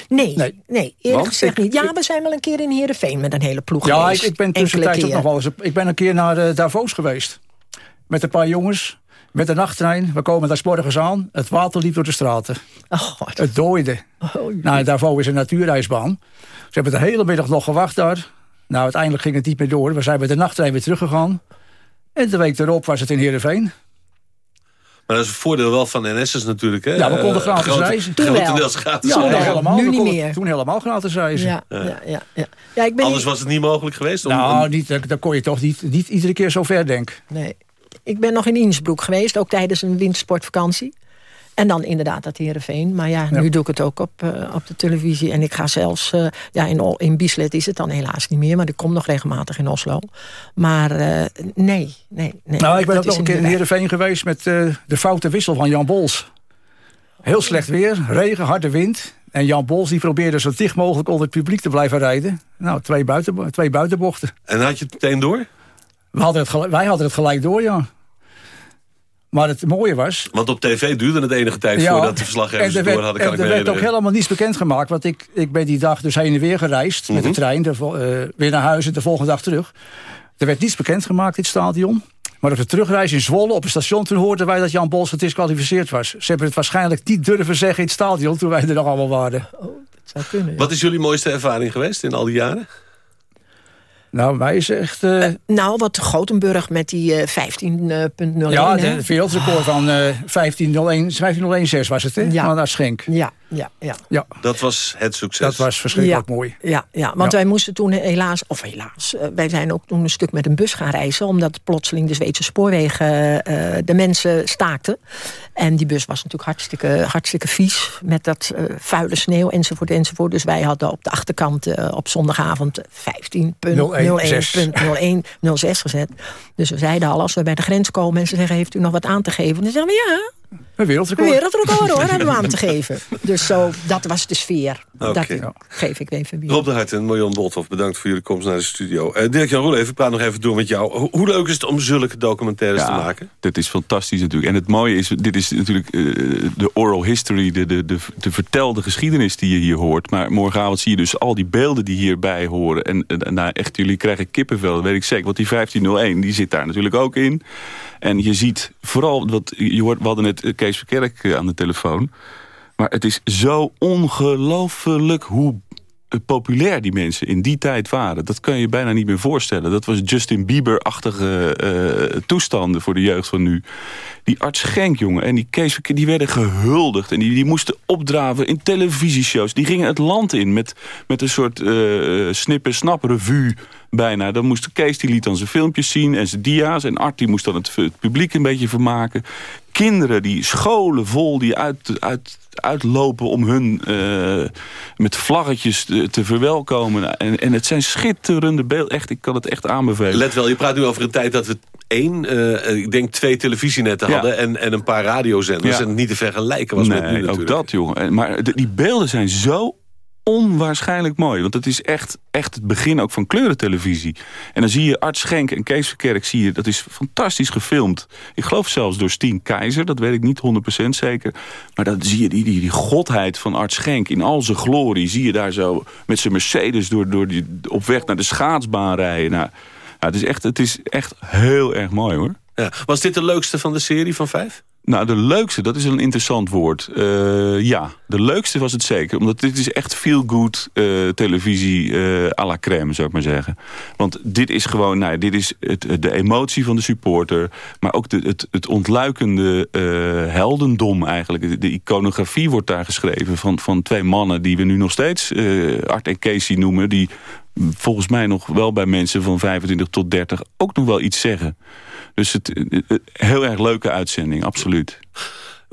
Nee, nee, nee eerlijk Want? gezegd niet. Ja, we zijn wel een keer in Heerenveen met een hele ploeg ja, geweest. Ja, ik, ik ben tussentijds ook nog wel eens... Ik ben een keer naar uh, Davos geweest. Met een paar jongens. Met de nachttrein, we komen daar morgens aan. Het water liep door de straten. Oh, het dooide. Oh, nou, daarvoor is een natuurreisbaan. Ze hebben de hele middag nog gewacht daar. Nou, uiteindelijk ging het niet meer door. We zijn met de nachttrein weer teruggegaan. En de week erop was het in Heerenveen. Maar dat is het voordeel wel van NS'ers natuurlijk. Hè? Ja, we konden gratis Grote, reizen. Toen grotendeels gratis ja, reizen. helemaal. Nu niet meer. Toen helemaal gratis reizen. Ja, ja. Ja, ja, ja. ik ben Anders niet... was het niet mogelijk geweest? Om, nou, niet, dan kon je toch niet, niet iedere keer zo ver denken. Nee. Ik ben nog in Innsbruck geweest, ook tijdens een wintersportvakantie. En dan inderdaad dat Heerenveen. Maar ja, nu ja. doe ik het ook op, uh, op de televisie. En ik ga zelfs... Uh, ja, in, in Bieslet is het dan helaas niet meer. Maar ik kom nog regelmatig in Oslo. Maar uh, nee, nee, nee. Nou, ik ben ook nog een keer in Heerenveen geweest... met de foute wissel van Jan Bols. Heel slecht weer, regen, harde wind. En Jan Bols die probeerde zo dicht mogelijk onder het publiek te blijven rijden. Nou, twee, buiten, twee buitenbochten. En had je het meteen door? We hadden het gelijk, wij hadden het gelijk door, ja. Maar het mooie was... Want op tv duurde het enige tijd ja, voordat de verslaggevers het door hadden. Kan en er werd ook helemaal niets bekendgemaakt. Want ik, ik ben die dag dus heen en weer gereisd mm -hmm. met de trein. De, uh, weer naar huis en de volgende dag terug. Er werd niets bekendgemaakt in het stadion. Maar op de terugreis in Zwolle op het station... toen hoorden wij dat Jan Bols gedisqualificeerd was. Ze hebben het waarschijnlijk niet durven zeggen in het stadion... toen wij er nog allemaal waren. Oh, dat zou kunnen. Ja. Wat is jullie mooiste ervaring geweest in al die jaren? Nou, wij is echt... Uh... Uh, nou, wat Gothenburg met die uh, 15.01. ja, het wereldrecord van 15.01.6 was het, hè? Ja. Van Schenk. Ja, ja, ja, ja. Dat was het succes. Dat was verschrikkelijk ja. mooi. Ja, ja want ja. wij moesten toen helaas... Of helaas, uh, wij zijn ook toen een stuk met een bus gaan reizen... omdat plotseling de Zweedse spoorwegen uh, de mensen staakten. En die bus was natuurlijk hartstikke, hartstikke vies... met dat uh, vuile sneeuw enzovoort enzovoort. Dus wij hadden op de achterkant op zondagavond 15.01 gezet. Dus we zeiden al, als we bij de grens komen... en ze zeggen, heeft u nog wat aan te geven? Dan zeggen we, ja, Een wereldrecord. Een wereldrecord hoor, hebben we aan te geven. Dus zo, dat was de sfeer. Dat geef ik even weer. Rob de Hart en Marjan Bolthoff, bedankt voor jullie komst naar de studio. Eh Dirk-Jan Roel, ik praat nog even door met jou. Ho- Hoe leuk is het om zulke documentaires te maken? Dit is fantastisch natuurlijk. En het mooie is, dit is natuurlijk eh, de oral history, de, de, de, de vertelde geschiedenis die je hier hoort. Maar morgenavond zie je dus al die beelden die hierbij horen. En, en nou, echt, jullie krijgen kippenvel, dat weet ik zeker. Want die 1501, die zit daar natuurlijk ook in. En je ziet vooral, wat, je hoort, we hadden net eh, Kees Verkerk eh, aan de telefoon. Maar het is zo ongelooflijk hoe populair die mensen in die tijd waren. Dat kan je bijna niet meer voorstellen. Dat was Justin Bieber-achtige eh, toestanden voor de jeugd van nu. Die arts Genk, jongen, en die Kees die werden gehuldigd. En die, die moesten opdraven in televisieshows. Die gingen het land in met, met een soort eh snipper-snap-revue bijna. Dan moest Kees, die liet dan zijn filmpjes zien en zijn dia's. En Art, die moest dan het, het publiek een beetje vermaken. Kinderen, die scholen vol, die uit, uit, uitlopen om hun eh, met vlaggetjes te, te verwelkomen. En, en het zijn schitterende beelden. Echt, ik kan het echt aanbevelen. Let wel, je praat nu over een tijd dat we één, eh, ik denk twee televisienetten Ja. hadden... En, en een paar radiozenders. Ja. En niet te vergelijken was met nu natuurlijk. ook dat, jongen. En- Maar de- die beelden zijn zo onwaarschijnlijk mooi. Want het is echt, echt het begin ook van kleurentelevisie. En dan zie je Art Schenk en Kees Verkerk, zie je, dat is fantastisch gefilmd. Ik geloof zelfs door Stien Keizer, dat weet ik niet 100% zeker. Maar dan zie je die, die, die godheid van Art Schenk in al zijn glorie. Zie je daar zo met zijn Mercedes door, door die, op weg naar de schaatsbaan rijden. Nou, ja, het, is echt, het is echt heel erg mooi hoor. Ja. Was dit de leukste van de serie van vijf? Nou, de leukste, dat is een interessant woord. Eh, ja, de leukste was het zeker. Omdat dit is echt feel-good eh, televisie eh à la crème, zou ik maar zeggen. Want dit is gewoon, nou, dit is het, de emotie van de supporter. Maar ook de, het, het ontluikende heldendom eigenlijk. De, de iconografie wordt daar geschreven van, van twee mannen... die we nu nog steeds Art en Casey noemen... die volgens mij nog wel bij mensen van 25 tot 30 ook nog wel iets zeggen. Dus het, het- het- heel erg leuke uitzending, absoluut.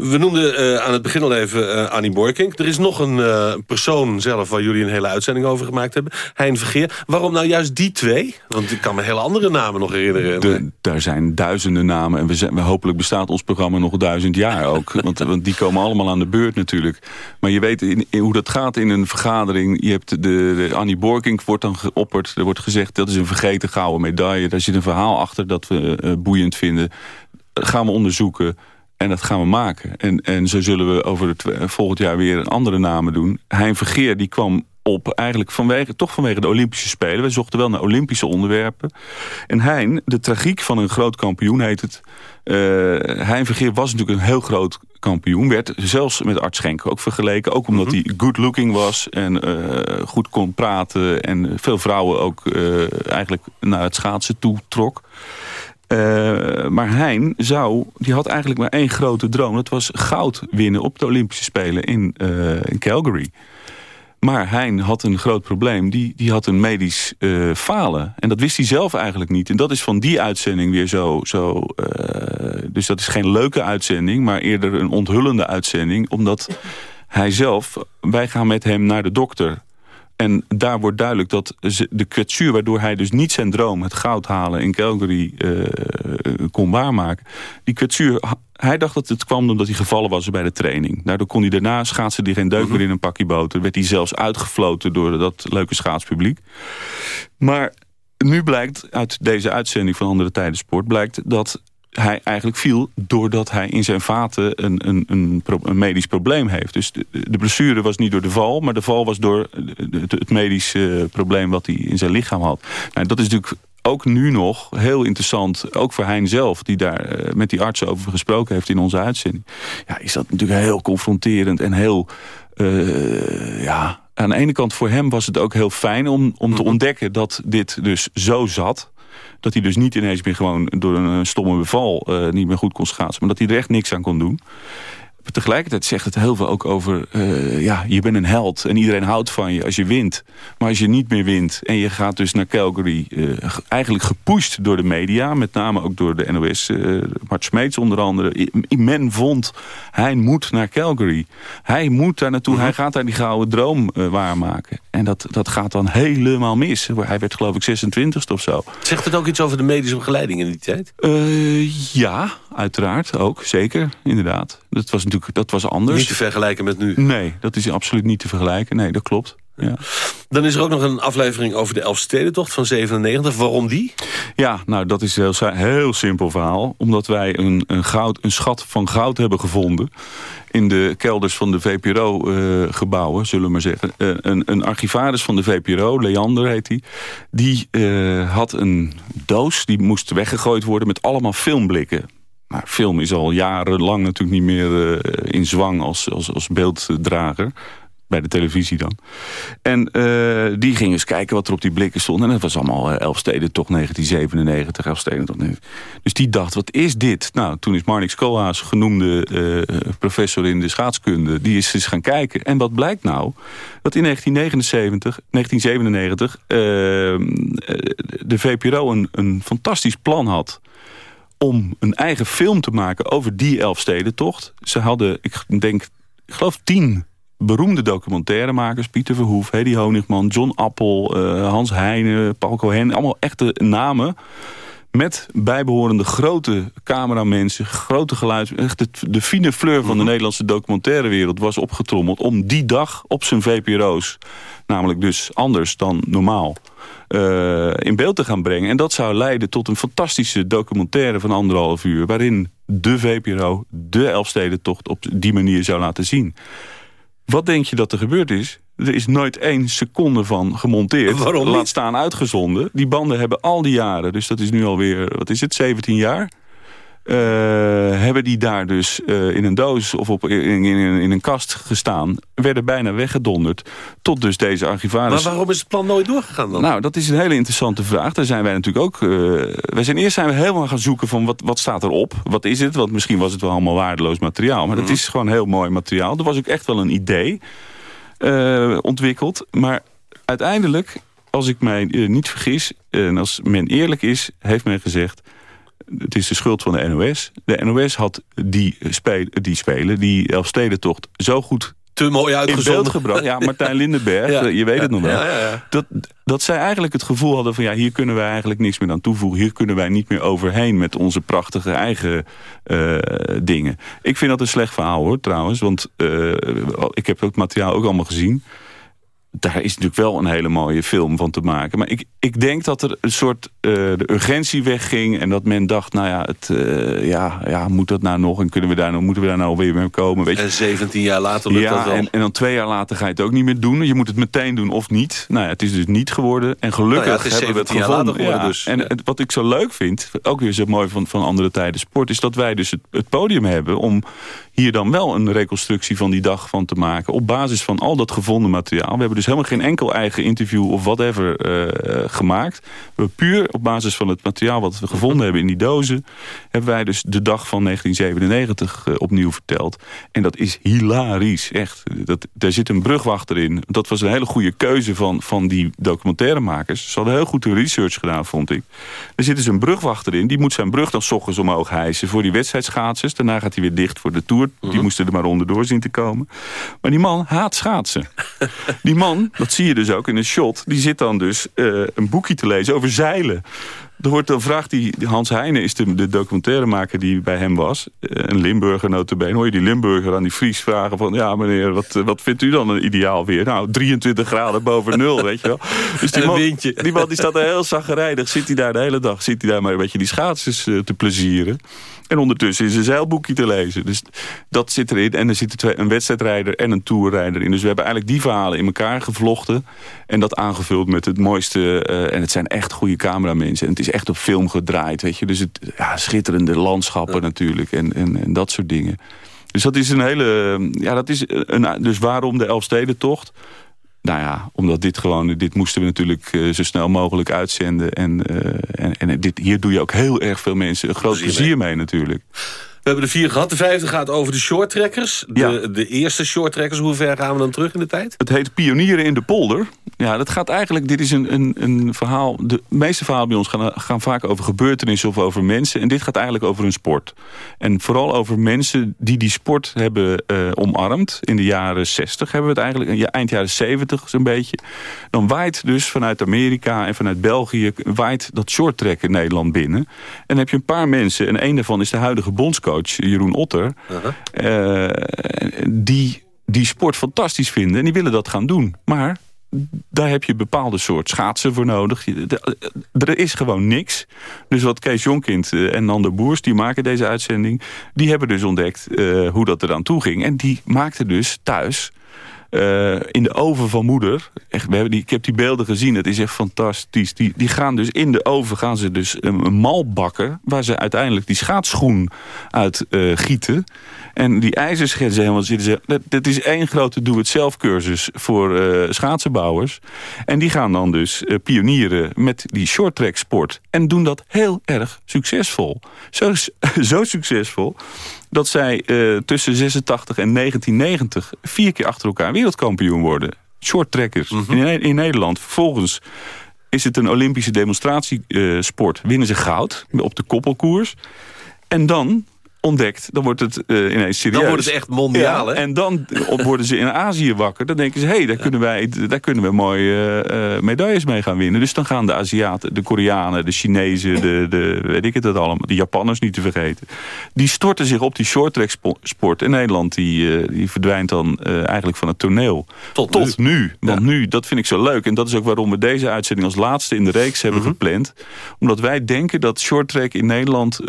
We noemden eh, aan het begin al even eh, Annie Borkink. Er is nog een eh, persoon zelf waar jullie een hele uitzending over gemaakt hebben. Hein Vergeer. Waarom nou juist die twee? Want ik kan me hele andere namen nog herinneren. De, daar zijn duizenden namen en we zijn, we, hopelijk bestaat ons programma nog duizend jaar ook. Want, want die komen allemaal aan de beurt natuurlijk. Maar je weet in, in hoe dat gaat in een vergadering. Je hebt de, de Annie Borkink wordt dan geopperd. Er wordt gezegd dat is een vergeten gouden medaille. Daar zit een verhaal achter dat we boeiend vinden. Gaan we onderzoeken. En dat gaan we maken. En, en zo zullen we over het volgend jaar weer een andere namen doen. Hein Vergeer die kwam op eigenlijk vanwege, toch vanwege de Olympische Spelen. We zochten wel naar Olympische onderwerpen. En Hein, de tragiek van een groot kampioen heet het. Eh hein Vergeer was natuurlijk een heel groot kampioen. Werd zelfs met Art Schenk ook vergeleken. Ook omdat hij good looking was en eh, goed kon praten. En veel vrouwen ook eh, eigenlijk naar het schaatsen toe trok. Eh, maar Hein zou, die had eigenlijk maar één grote droom. Dat was goud winnen op de Olympische Spelen in, eh, in Calgary. Maar Hein had een groot probleem. Die, die had een medisch eh, falen. En dat wist hij zelf eigenlijk niet. En dat is van die uitzending weer zo... zo dus dat is geen leuke uitzending... maar eerder een onthullende uitzending. Omdat hij zelf... Wij gaan met hem naar de dokter... En daar wordt duidelijk dat de kwetsuur... waardoor hij dus niet zijn droom, het goud halen in Calgary, eh, kon waarmaken. Die kwetsuur, hij dacht dat het kwam omdat hij gevallen was bij de training. Daardoor kon hij daarna schaatsen die geen deuk meer in een pakje boter. Werd hij zelfs uitgefloten door dat leuke schaatspubliek. Maar nu blijkt uit deze uitzending van Andere Tijden Sport... blijkt dat hij eigenlijk viel doordat hij in zijn vaten een, een, een, pro- een medisch probleem heeft. Dus de, de blessure was niet door de val, maar de val was door het, het medische eh, probleem wat hij in zijn lichaam had. Nou, dat is natuurlijk ook nu nog heel interessant, ook voor Hein zelf... die daar eh, met die arts over gesproken heeft in onze uitzending. Ja, is dat natuurlijk heel confronterend en heel... eh, ja, aan de ene kant voor hem was het ook heel fijn om, om te ontdekken dat dit dus zo zat. Dat hij dus niet ineens meer gewoon door een stomme beval eh, niet meer goed kon schaatsen. Maar dat hij er echt niks aan kon doen. Maar tegelijkertijd zegt het heel veel ook over... eh, ja, je bent een held en iedereen houdt van je als je wint. Maar als je niet meer wint en je gaat dus naar Calgary... eh, ge- eigenlijk gepusht door de media, met name ook door de NOS... eh Mart Smeets onder andere. Men vond, hij moet naar Calgary. Hij moet daar naartoe, hij gaat daar die gouden droom waarmaken. En dat, dat gaat dan helemaal mis. Hij werd geloof ik 26 of zo. Zegt het ook iets over de medische begeleiding in die tijd? Eh, ja, uiteraard ook. Zeker, inderdaad. Dat was natuurlijk dat was anders. Niet te vergelijken met nu. Nee, dat is absoluut niet te vergelijken. Nee, dat klopt. Dan is er ook nog een aflevering over de Elfstedentocht van 97. Waarom die? Ja, nou dat is een heel, heel simpel verhaal. Omdat wij een, een, goud, een schat van goud hebben gevonden... in de kelders van de VPRO-gebouwen, zullen we maar zeggen. Uh, een, een archivaris van de VPRO, Leander heet hij... die uh, had een doos, die moest weggegooid worden... met allemaal filmblikken. Maar film is al jarenlang natuurlijk niet meer in zwang als, als, als beelddrager bij de televisie dan. En uh, die ging eens kijken wat er op die blikken stond. En dat was allemaal uh, Elfsteden toch 1997, Elfsteden toch Dus die dacht, wat is dit? Nou, toen is Marnix Koolhaas, genoemde uh, professor in de schaatskunde... die is eens gaan kijken. En wat blijkt nou? Dat in 1979, 1997 de VPRO een, een fantastisch plan had om een eigen film te maken over die Elfstedentocht. Ze hadden, ik denk, ik geloof tien beroemde documentairemakers. Pieter Verhoef, Hedy Honigman, John Appel, uh, Hans Heijnen, Paul Cohen. Allemaal echte namen. Met bijbehorende grote cameramensen, grote geluid. Echt de, de fine fleur van de mhm. Nederlandse documentairewereld was opgetrommeld... om die dag op zijn VPRO's, namelijk dus anders dan normaal... Uh, in beeld te gaan brengen. En dat zou leiden tot een fantastische documentaire van anderhalf uur... waarin de VPRO de Elfstedentocht op die manier zou laten zien. Wat denk je dat er gebeurd is? Er is nooit één seconde van gemonteerd. Waarom Laat staan uitgezonden. Die banden hebben al die jaren, dus dat is nu alweer, wat is het, 17 jaar... Uh, hebben die daar dus uh, in een doos of op, in, in, in, een kast gestaan. Werden bijna weggedonderd. Tot dus deze archivaris. Maar waarom is het plan nooit doorgegaan dan? Nou, dat is een hele interessante vraag. Daar zijn wij natuurlijk ook... Uh, wij zijn eerst zijn we helemaal gaan zoeken van wat, wat staat erop? Wat is het? Want misschien was het wel allemaal waardeloos materiaal. Maar mm dat is gewoon heel mooi materiaal. Er was ook echt wel een idee ontwikkeld. Maar uiteindelijk, als ik mij niet vergis... en als men eerlijk is, heeft men gezegd het is de schuld van de NOS. De NOS had die, spelen, die spelen, die Elfstedentocht, zo goed te mooi uitgezonden. In beeld gebracht. Ja, Martijn Lindenberg, je weet het nog wel. Ja, ja, dat, dat zij eigenlijk het gevoel hadden van... ja, hier kunnen wij eigenlijk niks meer aan toevoegen. Hier kunnen wij niet meer overheen met onze prachtige eigen uh, dingen. Ik vind dat een slecht verhaal hoor, trouwens. Want uh, ik heb het materiaal ook allemaal gezien daar is natuurlijk wel een hele mooie film van te maken. Maar ik, ik denk dat er een soort uh, de urgentie wegging... en dat men dacht, nou ja, het, uh, ja, ja, moet dat nou nog... en kunnen we daar nou, moeten we daar nou weer mee komen? Weet je? En 17 jaar later lukt ja, dat wel. En, en dan twee jaar later ga je het ook niet meer doen. Je moet het meteen doen of niet. Nou ja, het is dus niet geworden. En gelukkig nou ja, het hebben we het gevonden. Ja, dus. En het, wat ik zo leuk vind, ook weer zo mooi van, van andere tijden sport... is dat wij dus het, het podium hebben om hier dan wel een reconstructie van die dag van te maken... op basis van al dat gevonden materiaal. We hebben dus helemaal geen enkel eigen interview of whatever uh, gemaakt. We hebben puur op basis van het materiaal wat we gevonden hebben in die dozen... hebben wij dus de dag van 1997 uh, opnieuw verteld. En dat is hilarisch, echt. Dat, daar zit een brugwachter in. Dat was een hele goede keuze van, van die documentairemakers. Ze hadden heel goed de research gedaan, vond ik. Er zit dus een brugwachter in. Die moet zijn brug dan s ochtends omhoog hijsen voor die wedstrijdschaatsers. Daarna gaat hij weer dicht voor de Tour. Die mhm. moesten er maar onderdoor zien te komen. Maar die man haat schaatsen. die man, dat zie je dus ook in een shot... die zit dan dus uh, een boekje te lezen over zeilen. Er wordt dan vraagt die Hans Heijnen is de, de documentairemaker die bij hem was. Eh, een Limburger notabene. Hoor je die Limburger aan die Fries vragen van... ja meneer, wat, wat vindt u dan een ideaal weer? Nou, 23 graden boven nul, weet je wel. Dus die man, die man die staat er heel zaggerijdig. Zit hij daar de hele dag, zit hij daar maar een beetje die schaatsers uh, te plezieren. En ondertussen is een zeilboekje te lezen. Dus dat zit erin. En er zitten twee, een wedstrijdrijder en een tourrijder in. Dus we hebben eigenlijk die verhalen in elkaar gevlochten. En dat aangevuld met het mooiste... Uh, en het zijn echt goede cameramensen. En het is echt op film gedraaid, weet je. Dus het, ja, schitterende landschappen natuurlijk. En, en, en dat soort dingen. Dus dat is een hele... Ja, dat is een, dus waarom de Elfstedentocht? Nou ja, omdat dit gewoon, dit moesten we natuurlijk uh, zo snel mogelijk uitzenden. En, uh, en, en dit, hier doe je ook heel erg veel mensen een groot plezier, plezier mee. mee natuurlijk. We hebben de vier gehad. De vijfde gaat over de shorttrekkers. De, ja. de eerste shorttrekkers. Hoe ver gaan we dan terug in de tijd? Het heet Pionieren in de polder. Ja, dat gaat eigenlijk... Dit is een, een, een verhaal... De meeste verhalen bij ons gaan, gaan vaak over gebeurtenissen of over mensen. En dit gaat eigenlijk over een sport. En vooral over mensen die die sport hebben uh, omarmd. In de jaren 60 hebben we het eigenlijk. Ja, eind jaren 70 zo'n beetje. Dan waait dus vanuit Amerika en vanuit België... waait dat shorttrekken Nederland binnen. En dan heb je een paar mensen. En een daarvan is de huidige bondscoach bondscoach Jeroen Otter... Uh die die sport fantastisch vinden en die willen dat gaan doen. Maar daar heb je bepaalde soort schaatsen voor nodig. Er is gewoon niks. Dus wat Kees Jonkind eh, en Nander Boers, die maken deze uitzending... die hebben dus ontdekt uh, hoe dat eraan toe ging. En die maakten dus thuis uh, in de oven van moeder. Echt, we hebben die, ik heb die beelden gezien, het is echt fantastisch. Die, die gaan dus in de oven gaan ze dus een, mal bakken... waar ze uiteindelijk die schaatsschoen uit uh, gieten. En die ijzerschetsen helemaal zitten ze... Dat, is één grote doe-het-zelf cursus voor uh, schaatsenbouwers. En die gaan dan dus pionieren met die shorttrack sport. En doen dat heel erg succesvol. Zo succesvol dat zij uh, tussen 86 en 1990 vier keer achter elkaar wereldkampioen worden. Shorttrekkers mm -hmm. in, in, Nederland. Vervolgens is het een Olympische demonstratiesport. Winnen ze goud op de koppelkoers. En dan ontdekt, dan wordt het uh, ineens serieus. Dan wordt het echt mondiaal, hè? En dan worden ze in Azië wakker. Dan denken ze, hé, hey, daar, kunnen wij, daar kunnen we mooie uh, medailles mee gaan winnen. Dus dan gaan de Aziaten, de Koreanen, de Chinezen, de, de, weet ik het dat allemaal, de Japanners niet te vergeten. Die storten zich op die shorttrack sport. In Nederland, die, uh, die verdwijnt dan eigenlijk van het toneel. Tot, Tot nu. nu. Want ja. nu, dat vind ik zo leuk. En dat is ook waarom we deze uitzending als laatste in de reeks hebben mm -hmm. gepland. Omdat wij denken dat shorttrack in Nederland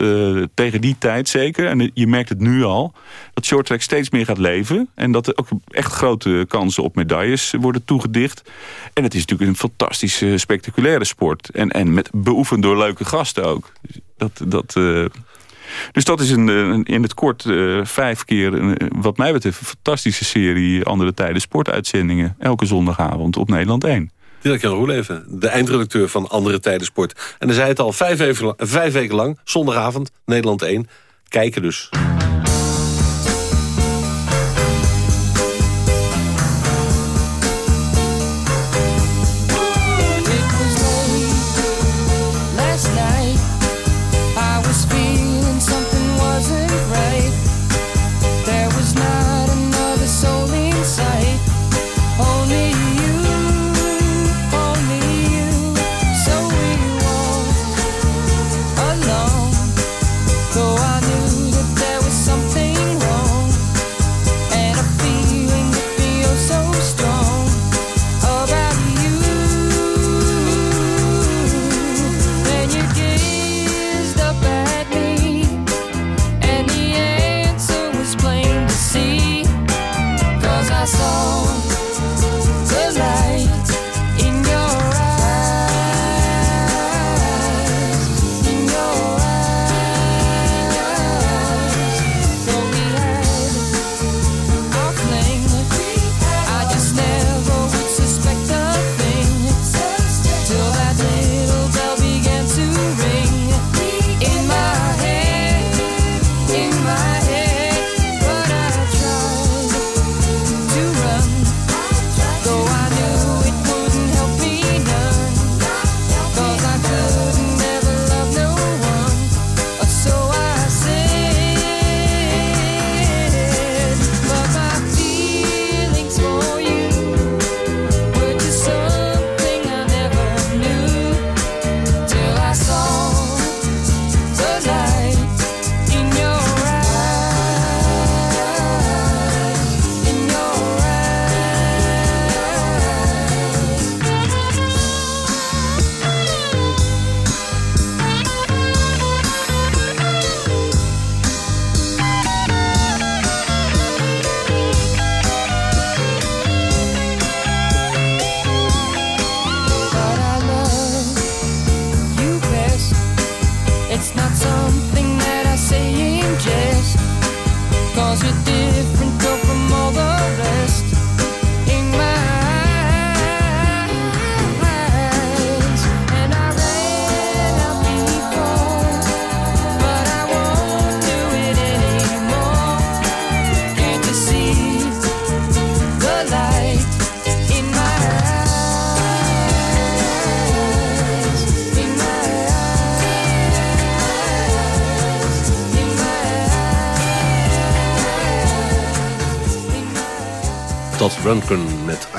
tegen die tijd zeker en je merkt het nu al, dat shorttrack steeds meer gaat leven. En dat er ook echt grote kansen op medailles worden toegedicht. En het is natuurlijk een fantastische, spectaculaire sport. En, en met, beoefend door leuke gasten ook. Dat... dat uh, dus dat is een, in het kort uh, vijf keer, wat mij betreft, een fantastische serie andere tijden sportuitzendingen. Elke zondagavond op Nederland 1. Dirk-Jan Roeleven, de eindredacteur van Andere Tijden Sport. En dan zei het al, vijf, vijf weken lang, zondagavond, Nederland 1 kijken dus.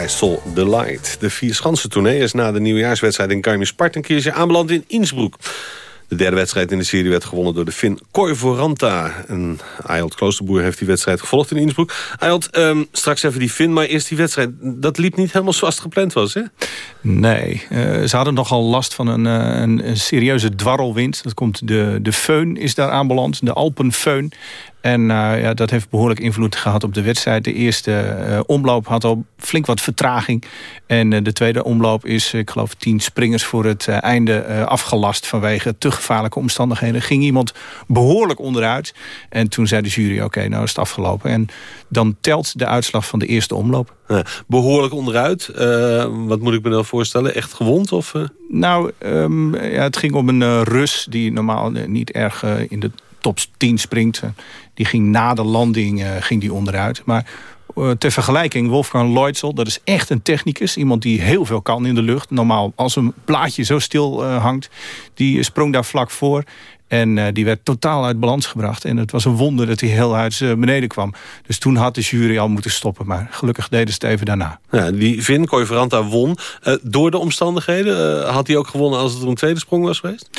I Saw Light. De Vierschansen tournee is na de nieuwjaarswedstrijd in Garmisch-Partenkirchen aanbeland in Innsbruck. De derde wedstrijd in de serie werd gewonnen door de Fin Koivoranta. En Ayot Kloosterboer heeft die wedstrijd gevolgd in Innsbruck. Ayot, um, straks even die Fin, maar eerst die wedstrijd. Dat liep niet helemaal zoals het gepland was, hè? Nee, uh, ze hadden nogal last van een, uh, een, een, serieuze dwarrelwind. Dat komt de, de föhn is daar aanbeland, de Alpenfeun. En uh, ja, dat heeft behoorlijk invloed gehad op de wedstrijd. De eerste uh, omloop had al flink wat vertraging. En uh, de tweede omloop is, ik geloof, tien springers voor het einde afgelast... vanwege te gevaarlijke omstandigheden. Ging iemand behoorlijk onderuit. En toen zei de jury, oké, okay, nou is het afgelopen. En dan telt de uitslag van de eerste omloop. Ja, behoorlijk onderuit. wat moet ik me dan voorstellen? Echt gewond? Of, Nou, um, ja, het ging om een Rus die normaal niet erg in de top 10 springt. Die ging na de landing uh, ging die onderuit. Maar uh, ter vergelijking, Wolfgang Leutsel, dat is echt een technicus. Iemand die heel veel kan in de lucht. Normaal, als een plaatje zo stil hangt, die sprong daar vlak voor. En die werd totaal uit balans gebracht. En het was een wonder dat hij heel uit beneden kwam. Dus toen had de jury al moeten stoppen. Maar gelukkig deden ze het even daarna. Ja, die Vin Koiveranta won. door de omstandigheden had hij ook gewonnen als het een tweede sprong was geweest?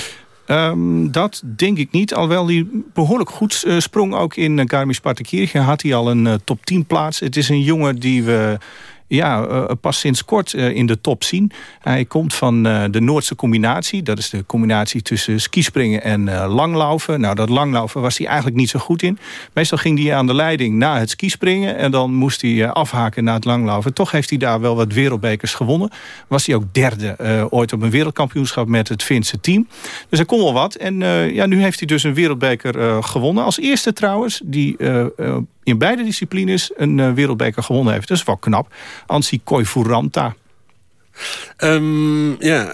Um, dat denk ik niet. Alhoewel hij behoorlijk goed uh, sprong ook in uh, Garmisch-Partenkirchen. Had hij al een uh, top 10 plaats. Het is een jongen die we ja, uh, pas sinds kort uh, in de top zien. Hij komt van uh, de Noordse combinatie. Dat is de combinatie tussen skispringen en langlaufen. Nou, dat langlaufen was hij eigenlijk niet zo goed in. Meestal ging hij aan de leiding na het skispringen... en dan moest hij afhaken na het langlaufen. Toch heeft hij daar wel wat wereldbekers gewonnen. Was hij ook derde ooit op een wereldkampioenschap met het Finse team. Dus hij kon wel wat. En ja, nu heeft hij dus een wereldbeker gewonnen. Als eerste trouwens, die in beide disciplines een uh, wereldbeker gewonnen heeft. Dat is wel knap. Ansi Koivuranta. Um, ja,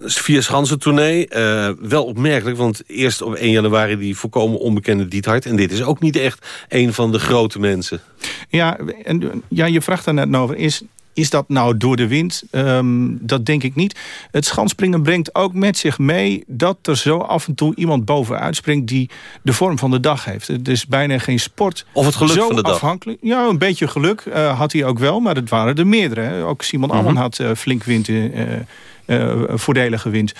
vier Schansen tournee. Uh, wel opmerkelijk, want eerst op 1 januari die volkomen onbekende Diethard. En dit is ook niet echt een van de grote mensen. Ja, en, ja je vraagt daar net over. Is, is dat nou door de wind? Um, dat denk ik niet. Het schanspringen brengt ook met zich mee... dat er zo af en toe iemand bovenuit springt... die de vorm van de dag heeft. Het is bijna geen sport. Of het geluk zo van de dag. Afhankelijk. Ja, een beetje geluk uh, had hij ook wel. Maar het waren er meerdere. Hè. Ook Simon mm -hmm. had uh, flink wind, uh, voordelige wind.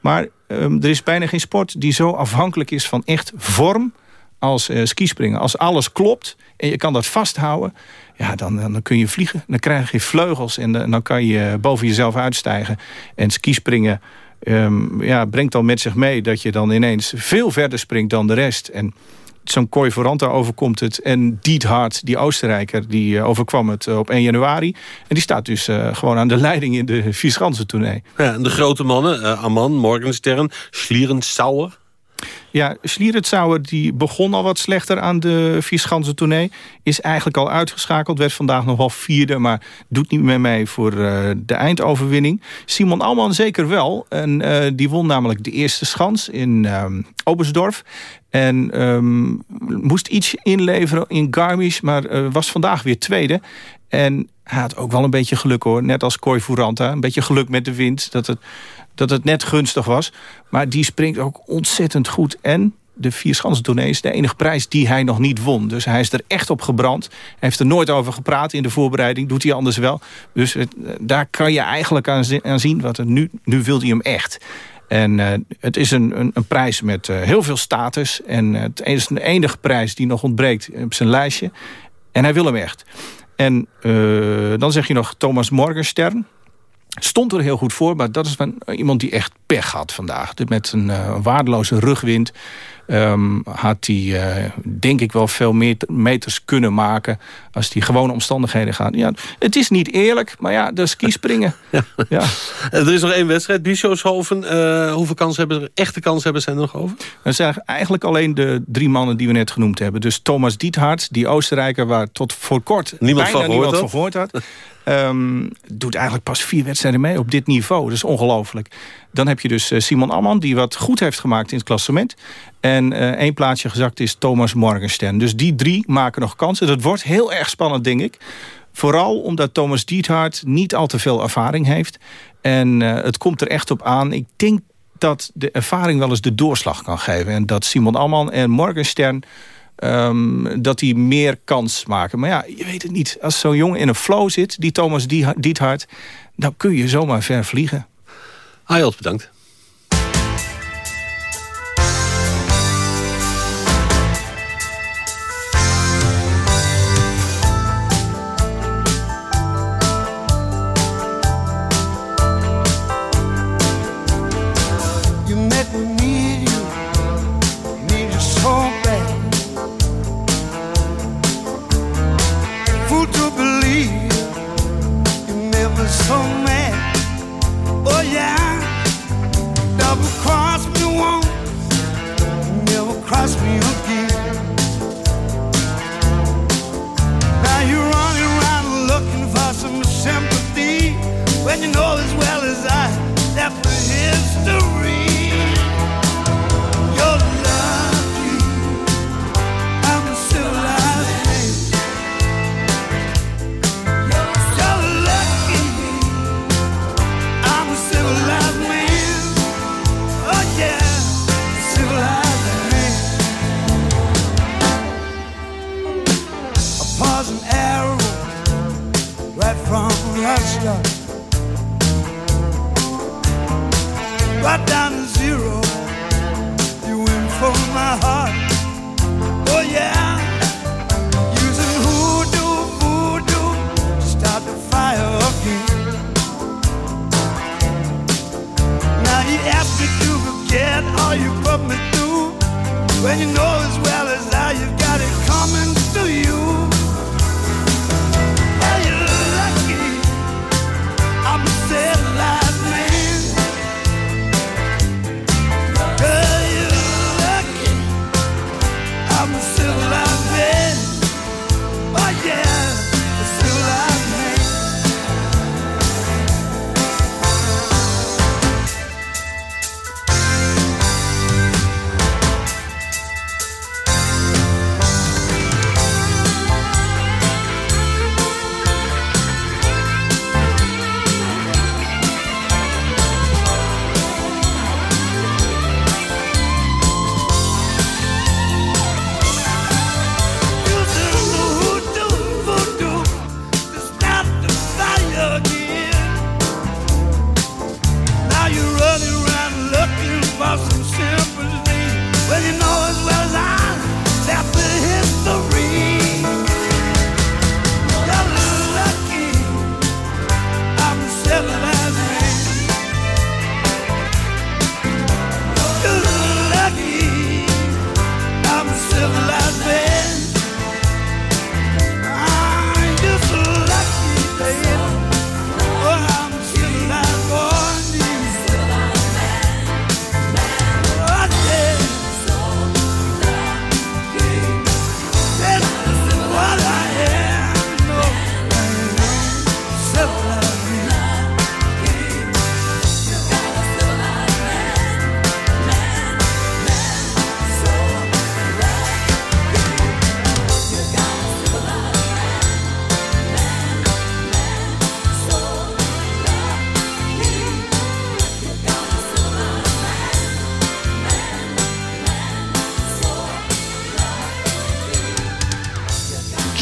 Maar um, er is bijna geen sport die zo afhankelijk is van echt vorm als skispringen. Als alles klopt en je kan dat vasthouden ja, dan, dan kun je vliegen. Dan krijg je vleugels en dan kan je boven jezelf uitstijgen. En skispringen um, ja, brengt dan met zich mee dat je dan ineens veel verder springt dan de rest. En zo'n Kooi Voranta overkomt het. En Diethard, die Oostenrijker, die uh, overkwam het uh, op 1 januari. En die staat dus uh, gewoon aan de leiding in de Vierschansen tournee. Ja, en de grote mannen, Aman, Morgenstern, Schlierenzauer... Ja, Schlierenzauer die begon al wat slechter aan de Vierschansen tournee. Is eigenlijk al uitgeschakeld. Werd vandaag nog wel vierde, maar doet niet meer mee voor uh, de eindoverwinning. Simon Alman zeker wel. En uh, die won namelijk de eerste schans in um, Obersdorf. En um, moest iets inleveren in Garmisch, maar uh, was vandaag weer tweede. En hij had ook wel een beetje geluk hoor. Net als Kooi. Een beetje geluk met de wind. Dat het dat het net gunstig was. Maar die springt ook ontzettend goed. En de Vierschansen is de enige prijs die hij nog niet won. Dus hij is er echt op gebrand. Hij heeft er nooit over gepraat in de voorbereiding. Doet hij anders wel. Dus het, daar kan je eigenlijk aan, zien. Wat er nu, nu wil hij hem echt. En uh, het is een, een, een prijs met uh, heel veel status. En het is de enige prijs die nog ontbreekt op zijn lijstje. En hij wil hem echt. En dan zeg je nog Thomas Morgenstern. Stond er heel goed voor, maar dat is van iemand die echt pech had vandaag. Met een uh, waardeloze rugwind um, had hij, uh, denk ik, wel veel meer meters kunnen maken... als die gewone omstandigheden gaan. Ja, het is niet eerlijk, maar ja, de skispringen. ja. ja. Er is nog één wedstrijd, Bischofshoven. Uh, hoeveel kansen hebben er, echte kansen hebben zijn er nog over? Er zijn eigenlijk alleen de drie mannen die we net genoemd hebben. Dus Thomas Diethard, die Oostenrijker... waar tot voor kort niemand bijna van niemand van gehoord had... Um, doet eigenlijk pas vier wedstrijden mee op dit niveau. Dat is ongelooflijk. Dan heb je dus Simon Amman, die wat goed heeft gemaakt in het klassement. En uh, één plaatsje gezakt is Thomas Morgenstern. Dus die drie maken nog kansen. Dat wordt heel erg spannend, denk ik. Vooral omdat Thomas Diethard niet al te veel ervaring heeft. En uh, het komt er echt op aan. Ik denk dat de ervaring wel eens de doorslag kan geven. En dat Simon Amman en Morgenstern... Um, dat die meer kans maken. Maar ja, je weet het niet. Als zo'n jongen in een flow zit, die Thomas Diethard... dan kun je zomaar ver vliegen. Ayot, bedankt.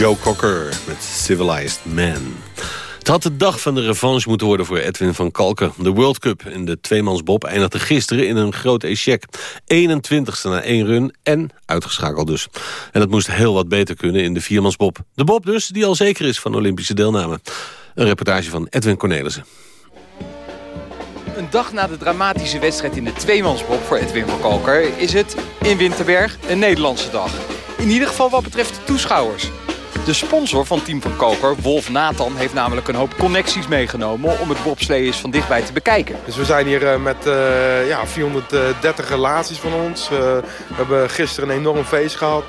Joe Cocker met Civilized Man. Het had de dag van de revanche moeten worden voor Edwin van Kalken. De World Cup in de tweemansbob eindigde gisteren in een groot échec. 21ste na één run en uitgeschakeld dus. En dat moest heel wat beter kunnen in de viermansbob. De bob dus, die al zeker is van Olympische deelname. Een reportage van Edwin Cornelissen. Een dag na de dramatische wedstrijd in de tweemansbob voor Edwin van Kalker... is het in Winterberg een Nederlandse dag. In ieder geval wat betreft de toeschouwers. De sponsor van Team van Koker, Wolf Nathan, heeft namelijk een hoop connecties meegenomen om het bobsleeën van dichtbij te bekijken. Dus we zijn hier eh, met uh, ja, 430 relaties van ons. Uh, we hebben gisteren een enorm feest gehad.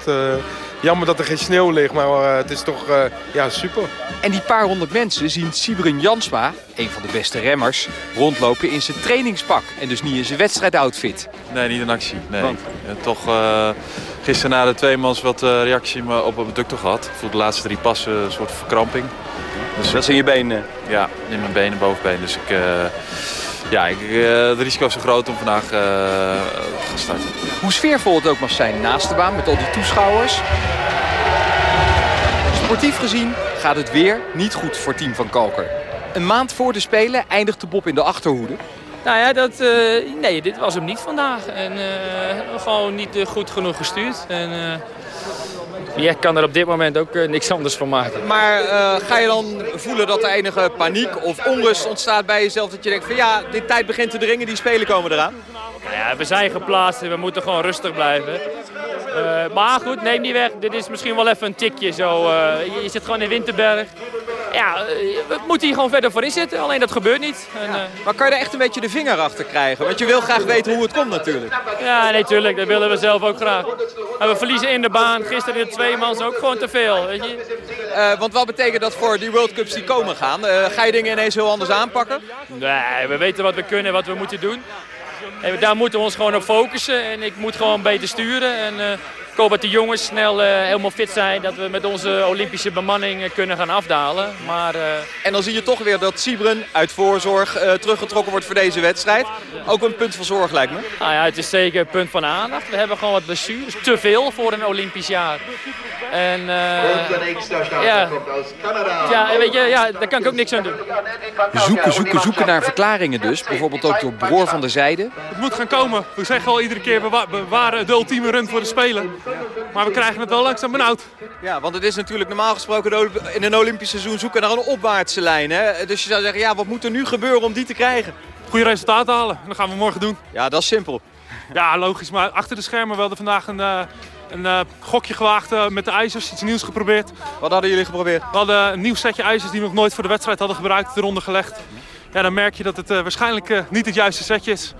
jammer dat er geen sneeuw ligt, maar het is toch ja, super. En die paar honderd mensen zien Sibrin Jansma, een van de beste remmers, rondlopen in zijn trainingspak. En dus niet in zijn wedstrijdoutfit. Nee, niet in actie. Nee. toch gisteren na de tweemans wat uh, reactie op mijn ductor gehad. Ik voel de laatste drie passen een soort verkramping. Dus dat is in je benen? Ja, in mijn benen, bovenbeen. Dus ik, uh, ja, ik, uh, de risico is zo groot om vandaag te starten. Hoe sfeervol het ook mag zijn naast de baan met al die toeschouwers. Sportief gezien gaat het weer niet goed voor Team van Kalker. Een maand voor de Spelen eindigt de Bob in de achterhoede. Nou ja, dat, uh, nee, dit was hem niet vandaag. En uh, gewoon niet uh, goed genoeg gestuurd. En je kan er op dit moment ook niks anders van maken. Maar ga je dan voelen dat er enige paniek of onrust ontstaat bij jezelf? Dat je denkt van ja, dit tijd begint te dringen, die spelen komen eraan? Nou ja, we zijn geplaatst en we moeten gewoon rustig blijven. maar goed, neem niet weg. Dit is misschien wel even een tikje zo. je zit gewoon in Winterberg ja, eh, we moeten hier gewoon verder voor inzetten. Alleen dat gebeurt niet. En, ja. Eh, maar kan je er echt een beetje de vinger achter krijgen? Want je wil graag weten hoe het komt natuurlijk. Ja, nee, tuurlijk. Dat willen we zelf ook graag. En we verliezen in de baan. Gisteren in de tweemans ook gewoon te veel. Weet je? Uh, want wat betekent dat voor die World Cups die komen gaan? Uh, ga je dingen ineens heel anders aanpakken? Nee, we weten wat we kunnen en wat we moeten doen. En daar moeten we ons gewoon op focussen. En ik moet gewoon beter sturen. En uh, ik hoop dat de jongens snel uh, helemaal fit zijn. Dat we met onze Olympische bemanning uh, kunnen gaan afdalen. Maar, En dan zie je toch weer dat Siebren uit voorzorg teruggetrokken wordt voor deze wedstrijd. Ook een punt van zorg lijkt me. Nou ja, het is zeker een punt van aandacht. We hebben gewoon wat blessures. Te veel voor een Olympisch jaar. En ja, ja, weet je, ja, daar kan ik ook niks aan doen. Zoeken, zoeken, zoeken naar verklaringen dus. Bijvoorbeeld ook door Broer van der Zijde. Het moet gaan komen. We zeggen al iedere keer, we waren de ultieme run voor de Spelen. Maar we krijgen het wel langzaam benauwd. Ja, want het is natuurlijk normaal gesproken in een Olympisch seizoen zoeken naar een opwaartse lijn. Hè? Dus je zou zeggen, ja, wat moet er nu gebeuren om die te krijgen? Goede resultaten halen. Dat gaan we morgen doen. Ja, dat is simpel. Ja, logisch. Maar achter de schermen wel vandaag een... Uh, een uh, gokje gewaagd uh, met de ijzers, iets nieuws geprobeerd. Wat hadden jullie geprobeerd? We hadden een nieuw setje ijzers die we nog nooit voor de wedstrijd hadden gebruikt, eronder gelegd. Ja, dan merk je dat het uh, waarschijnlijk niet het juiste setje is.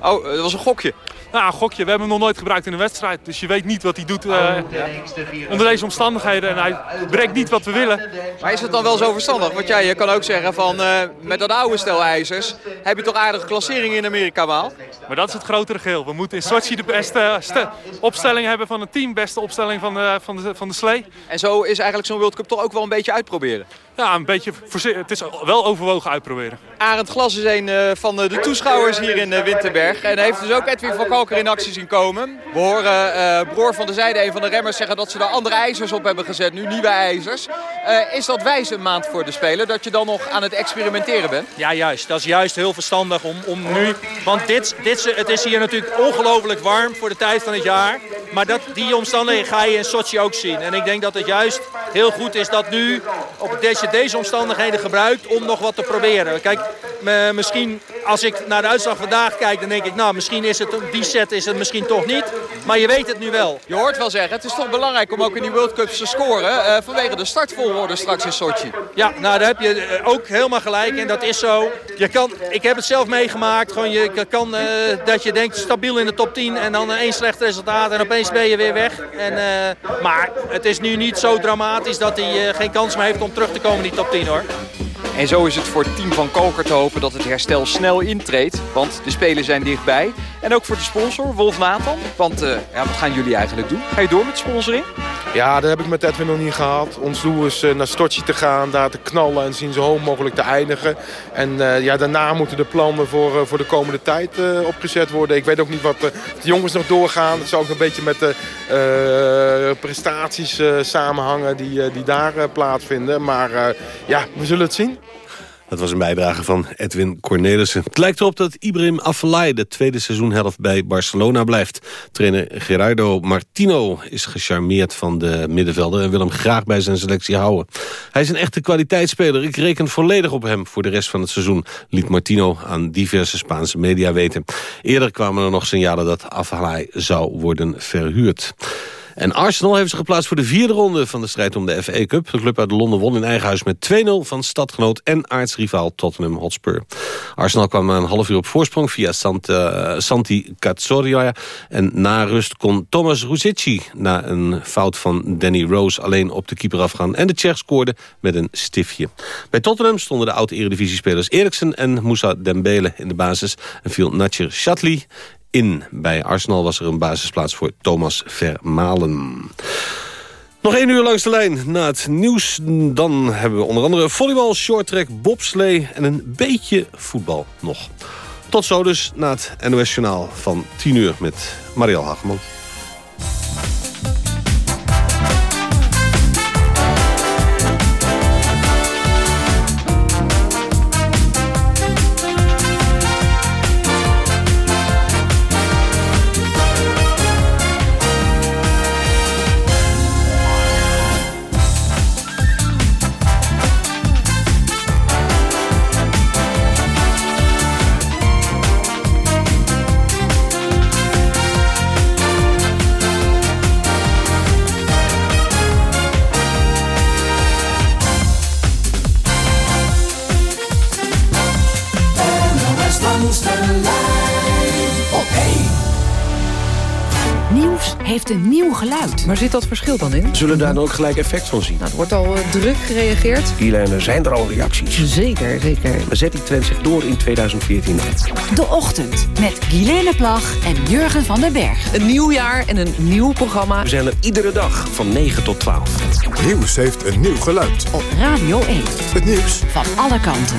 Oh, dat was een gokje? Nou, gokje. We hebben hem nog nooit gebruikt in een wedstrijd. Dus je weet niet wat hij doet uh, onder deze omstandigheden. En hij brengt niet wat we willen. Maar is het dan wel zo verstandig? Want jij je kan ook zeggen van uh, met dat oude stel ijzers... heb je toch aardige klasseringen in Amerika behaald? Maar dat is het grotere geheel. We moeten in Sochi de beste opstelling hebben van het team. Beste opstelling van de, van de, van de slee. En zo is eigenlijk zo'n World Cup toch ook wel een beetje uitproberen? Ja, een beetje het is wel overwogen uitproberen. Arend Glas is een uh, van de toeschouwers hier in uh, Winterberg. En heeft dus ook Edwin van Kalker in actie zien komen. We horen uh, Broer van de Zijde, een van de remmers, zeggen dat ze er andere ijzers op hebben gezet. Nu nieuwe ijzers. is dat wijs een maand voor de Spelen? Dat je dan nog aan het experimenteren bent? Ja, juist. Dat is juist heel verstandig om, om nu... Want dit, dit, het is hier natuurlijk ongelooflijk warm voor de tijd van het jaar. Maar dat, die omstandigheden ga je in Sochi ook zien. En ik denk dat het juist heel goed is dat nu op deze deze omstandigheden gebruikt om nog wat te proberen. Kijk, misschien als ik naar de uitslag vandaag kijk, dan denk ik, nou, misschien is het die set is het misschien toch niet. Maar je weet het nu wel. Je hoort wel zeggen, het is toch belangrijk om ook in die World Cups te scoren uh, vanwege de startvolgorde straks in Sochi. Ja, nou daar heb je eh, ook helemaal gelijk in. Dat is zo. Je kan, ik heb het zelf meegemaakt. Gewoon je kan uh, dat je denkt stabiel in de top 10 en dan één slecht resultaat en opeens ben je weer weg. En, uh, maar het is nu niet zo dramatisch dat hij geen kans meer heeft om terug te komen in die top 10 hoor. En zo is het voor het team van Koker te hopen dat het herstel snel intreedt. Want de spelen zijn dichtbij. En ook voor de sponsor, Wolf Nathan. Want uh, ja, wat gaan jullie eigenlijk doen? Ga je door met sponsoring? Ja, dat heb ik met Edwin nog niet gehad. Ons doel is uh, naar Stotje te gaan, daar te knallen en zien zo hoog mogelijk te eindigen. En uh, ja, daarna moeten de plannen voor, voor de komende tijd opgezet worden. Ik weet ook niet wat de jongens nog doorgaan. Het zou ook een beetje met de prestaties samenhangen die, die daar plaatsvinden. Maar ja, we zullen het zien. Dat was een bijdrage van Edwin Cornelissen. Het lijkt erop dat Ibrahim Afellay de tweede seizoenhelft bij Barcelona blijft. Trainer Gerardo Martino is gecharmeerd van de middenvelder... en wil hem graag bij zijn selectie houden. Hij is een echte kwaliteitsspeler. Ik reken volledig op hem voor de rest van het seizoen... liet Martino aan diverse Spaanse media weten. Eerder kwamen er nog signalen dat Afellay zou worden verhuurd. En Arsenal heeft zich geplaatst voor de vierde ronde van de strijd om de FA Cup. De club uit Londen won in eigen huis met 2-0 van stadgenoot en aartsrivaal Tottenham Hotspur. Arsenal kwam na een half uur op voorsprong via uh, Santi Cazorla. En na rust kon Thomas Ruzici na een fout van Danny Rose alleen op de keeper afgaan. En de Tsjech scoorde met een stiftje. Bij Tottenham stonden de oud-eredivisiespelers Eriksen en Moussa Dembele in de basis. En viel Natcher Chatli in. Bij Arsenal was er een basisplaats voor Thomas Vermalen. Nog één uur langs de lijn na het nieuws. Dan hebben we onder andere volleybal, shorttrack, bobslee en een beetje voetbal nog. Tot zo dus na het NOS Journaal van 10 uur met Marielle Hageman. Heeft een nieuw geluid. Waar zit dat verschil dan in? Zullen daar dan ook gelijk effect van zien? Nou, er wordt al uh, druk gereageerd. Guilaine, zijn er al reacties? Zeker, zeker. Maar zet die trend zich door in 2014? De Ochtend, met Guilaine Plag en Jurgen van den Berg. Een nieuw jaar en een nieuw programma. We zijn er iedere dag van 9 tot 12. Nieuws heeft een nieuw geluid. Op Radio 1. Het nieuws van alle kanten.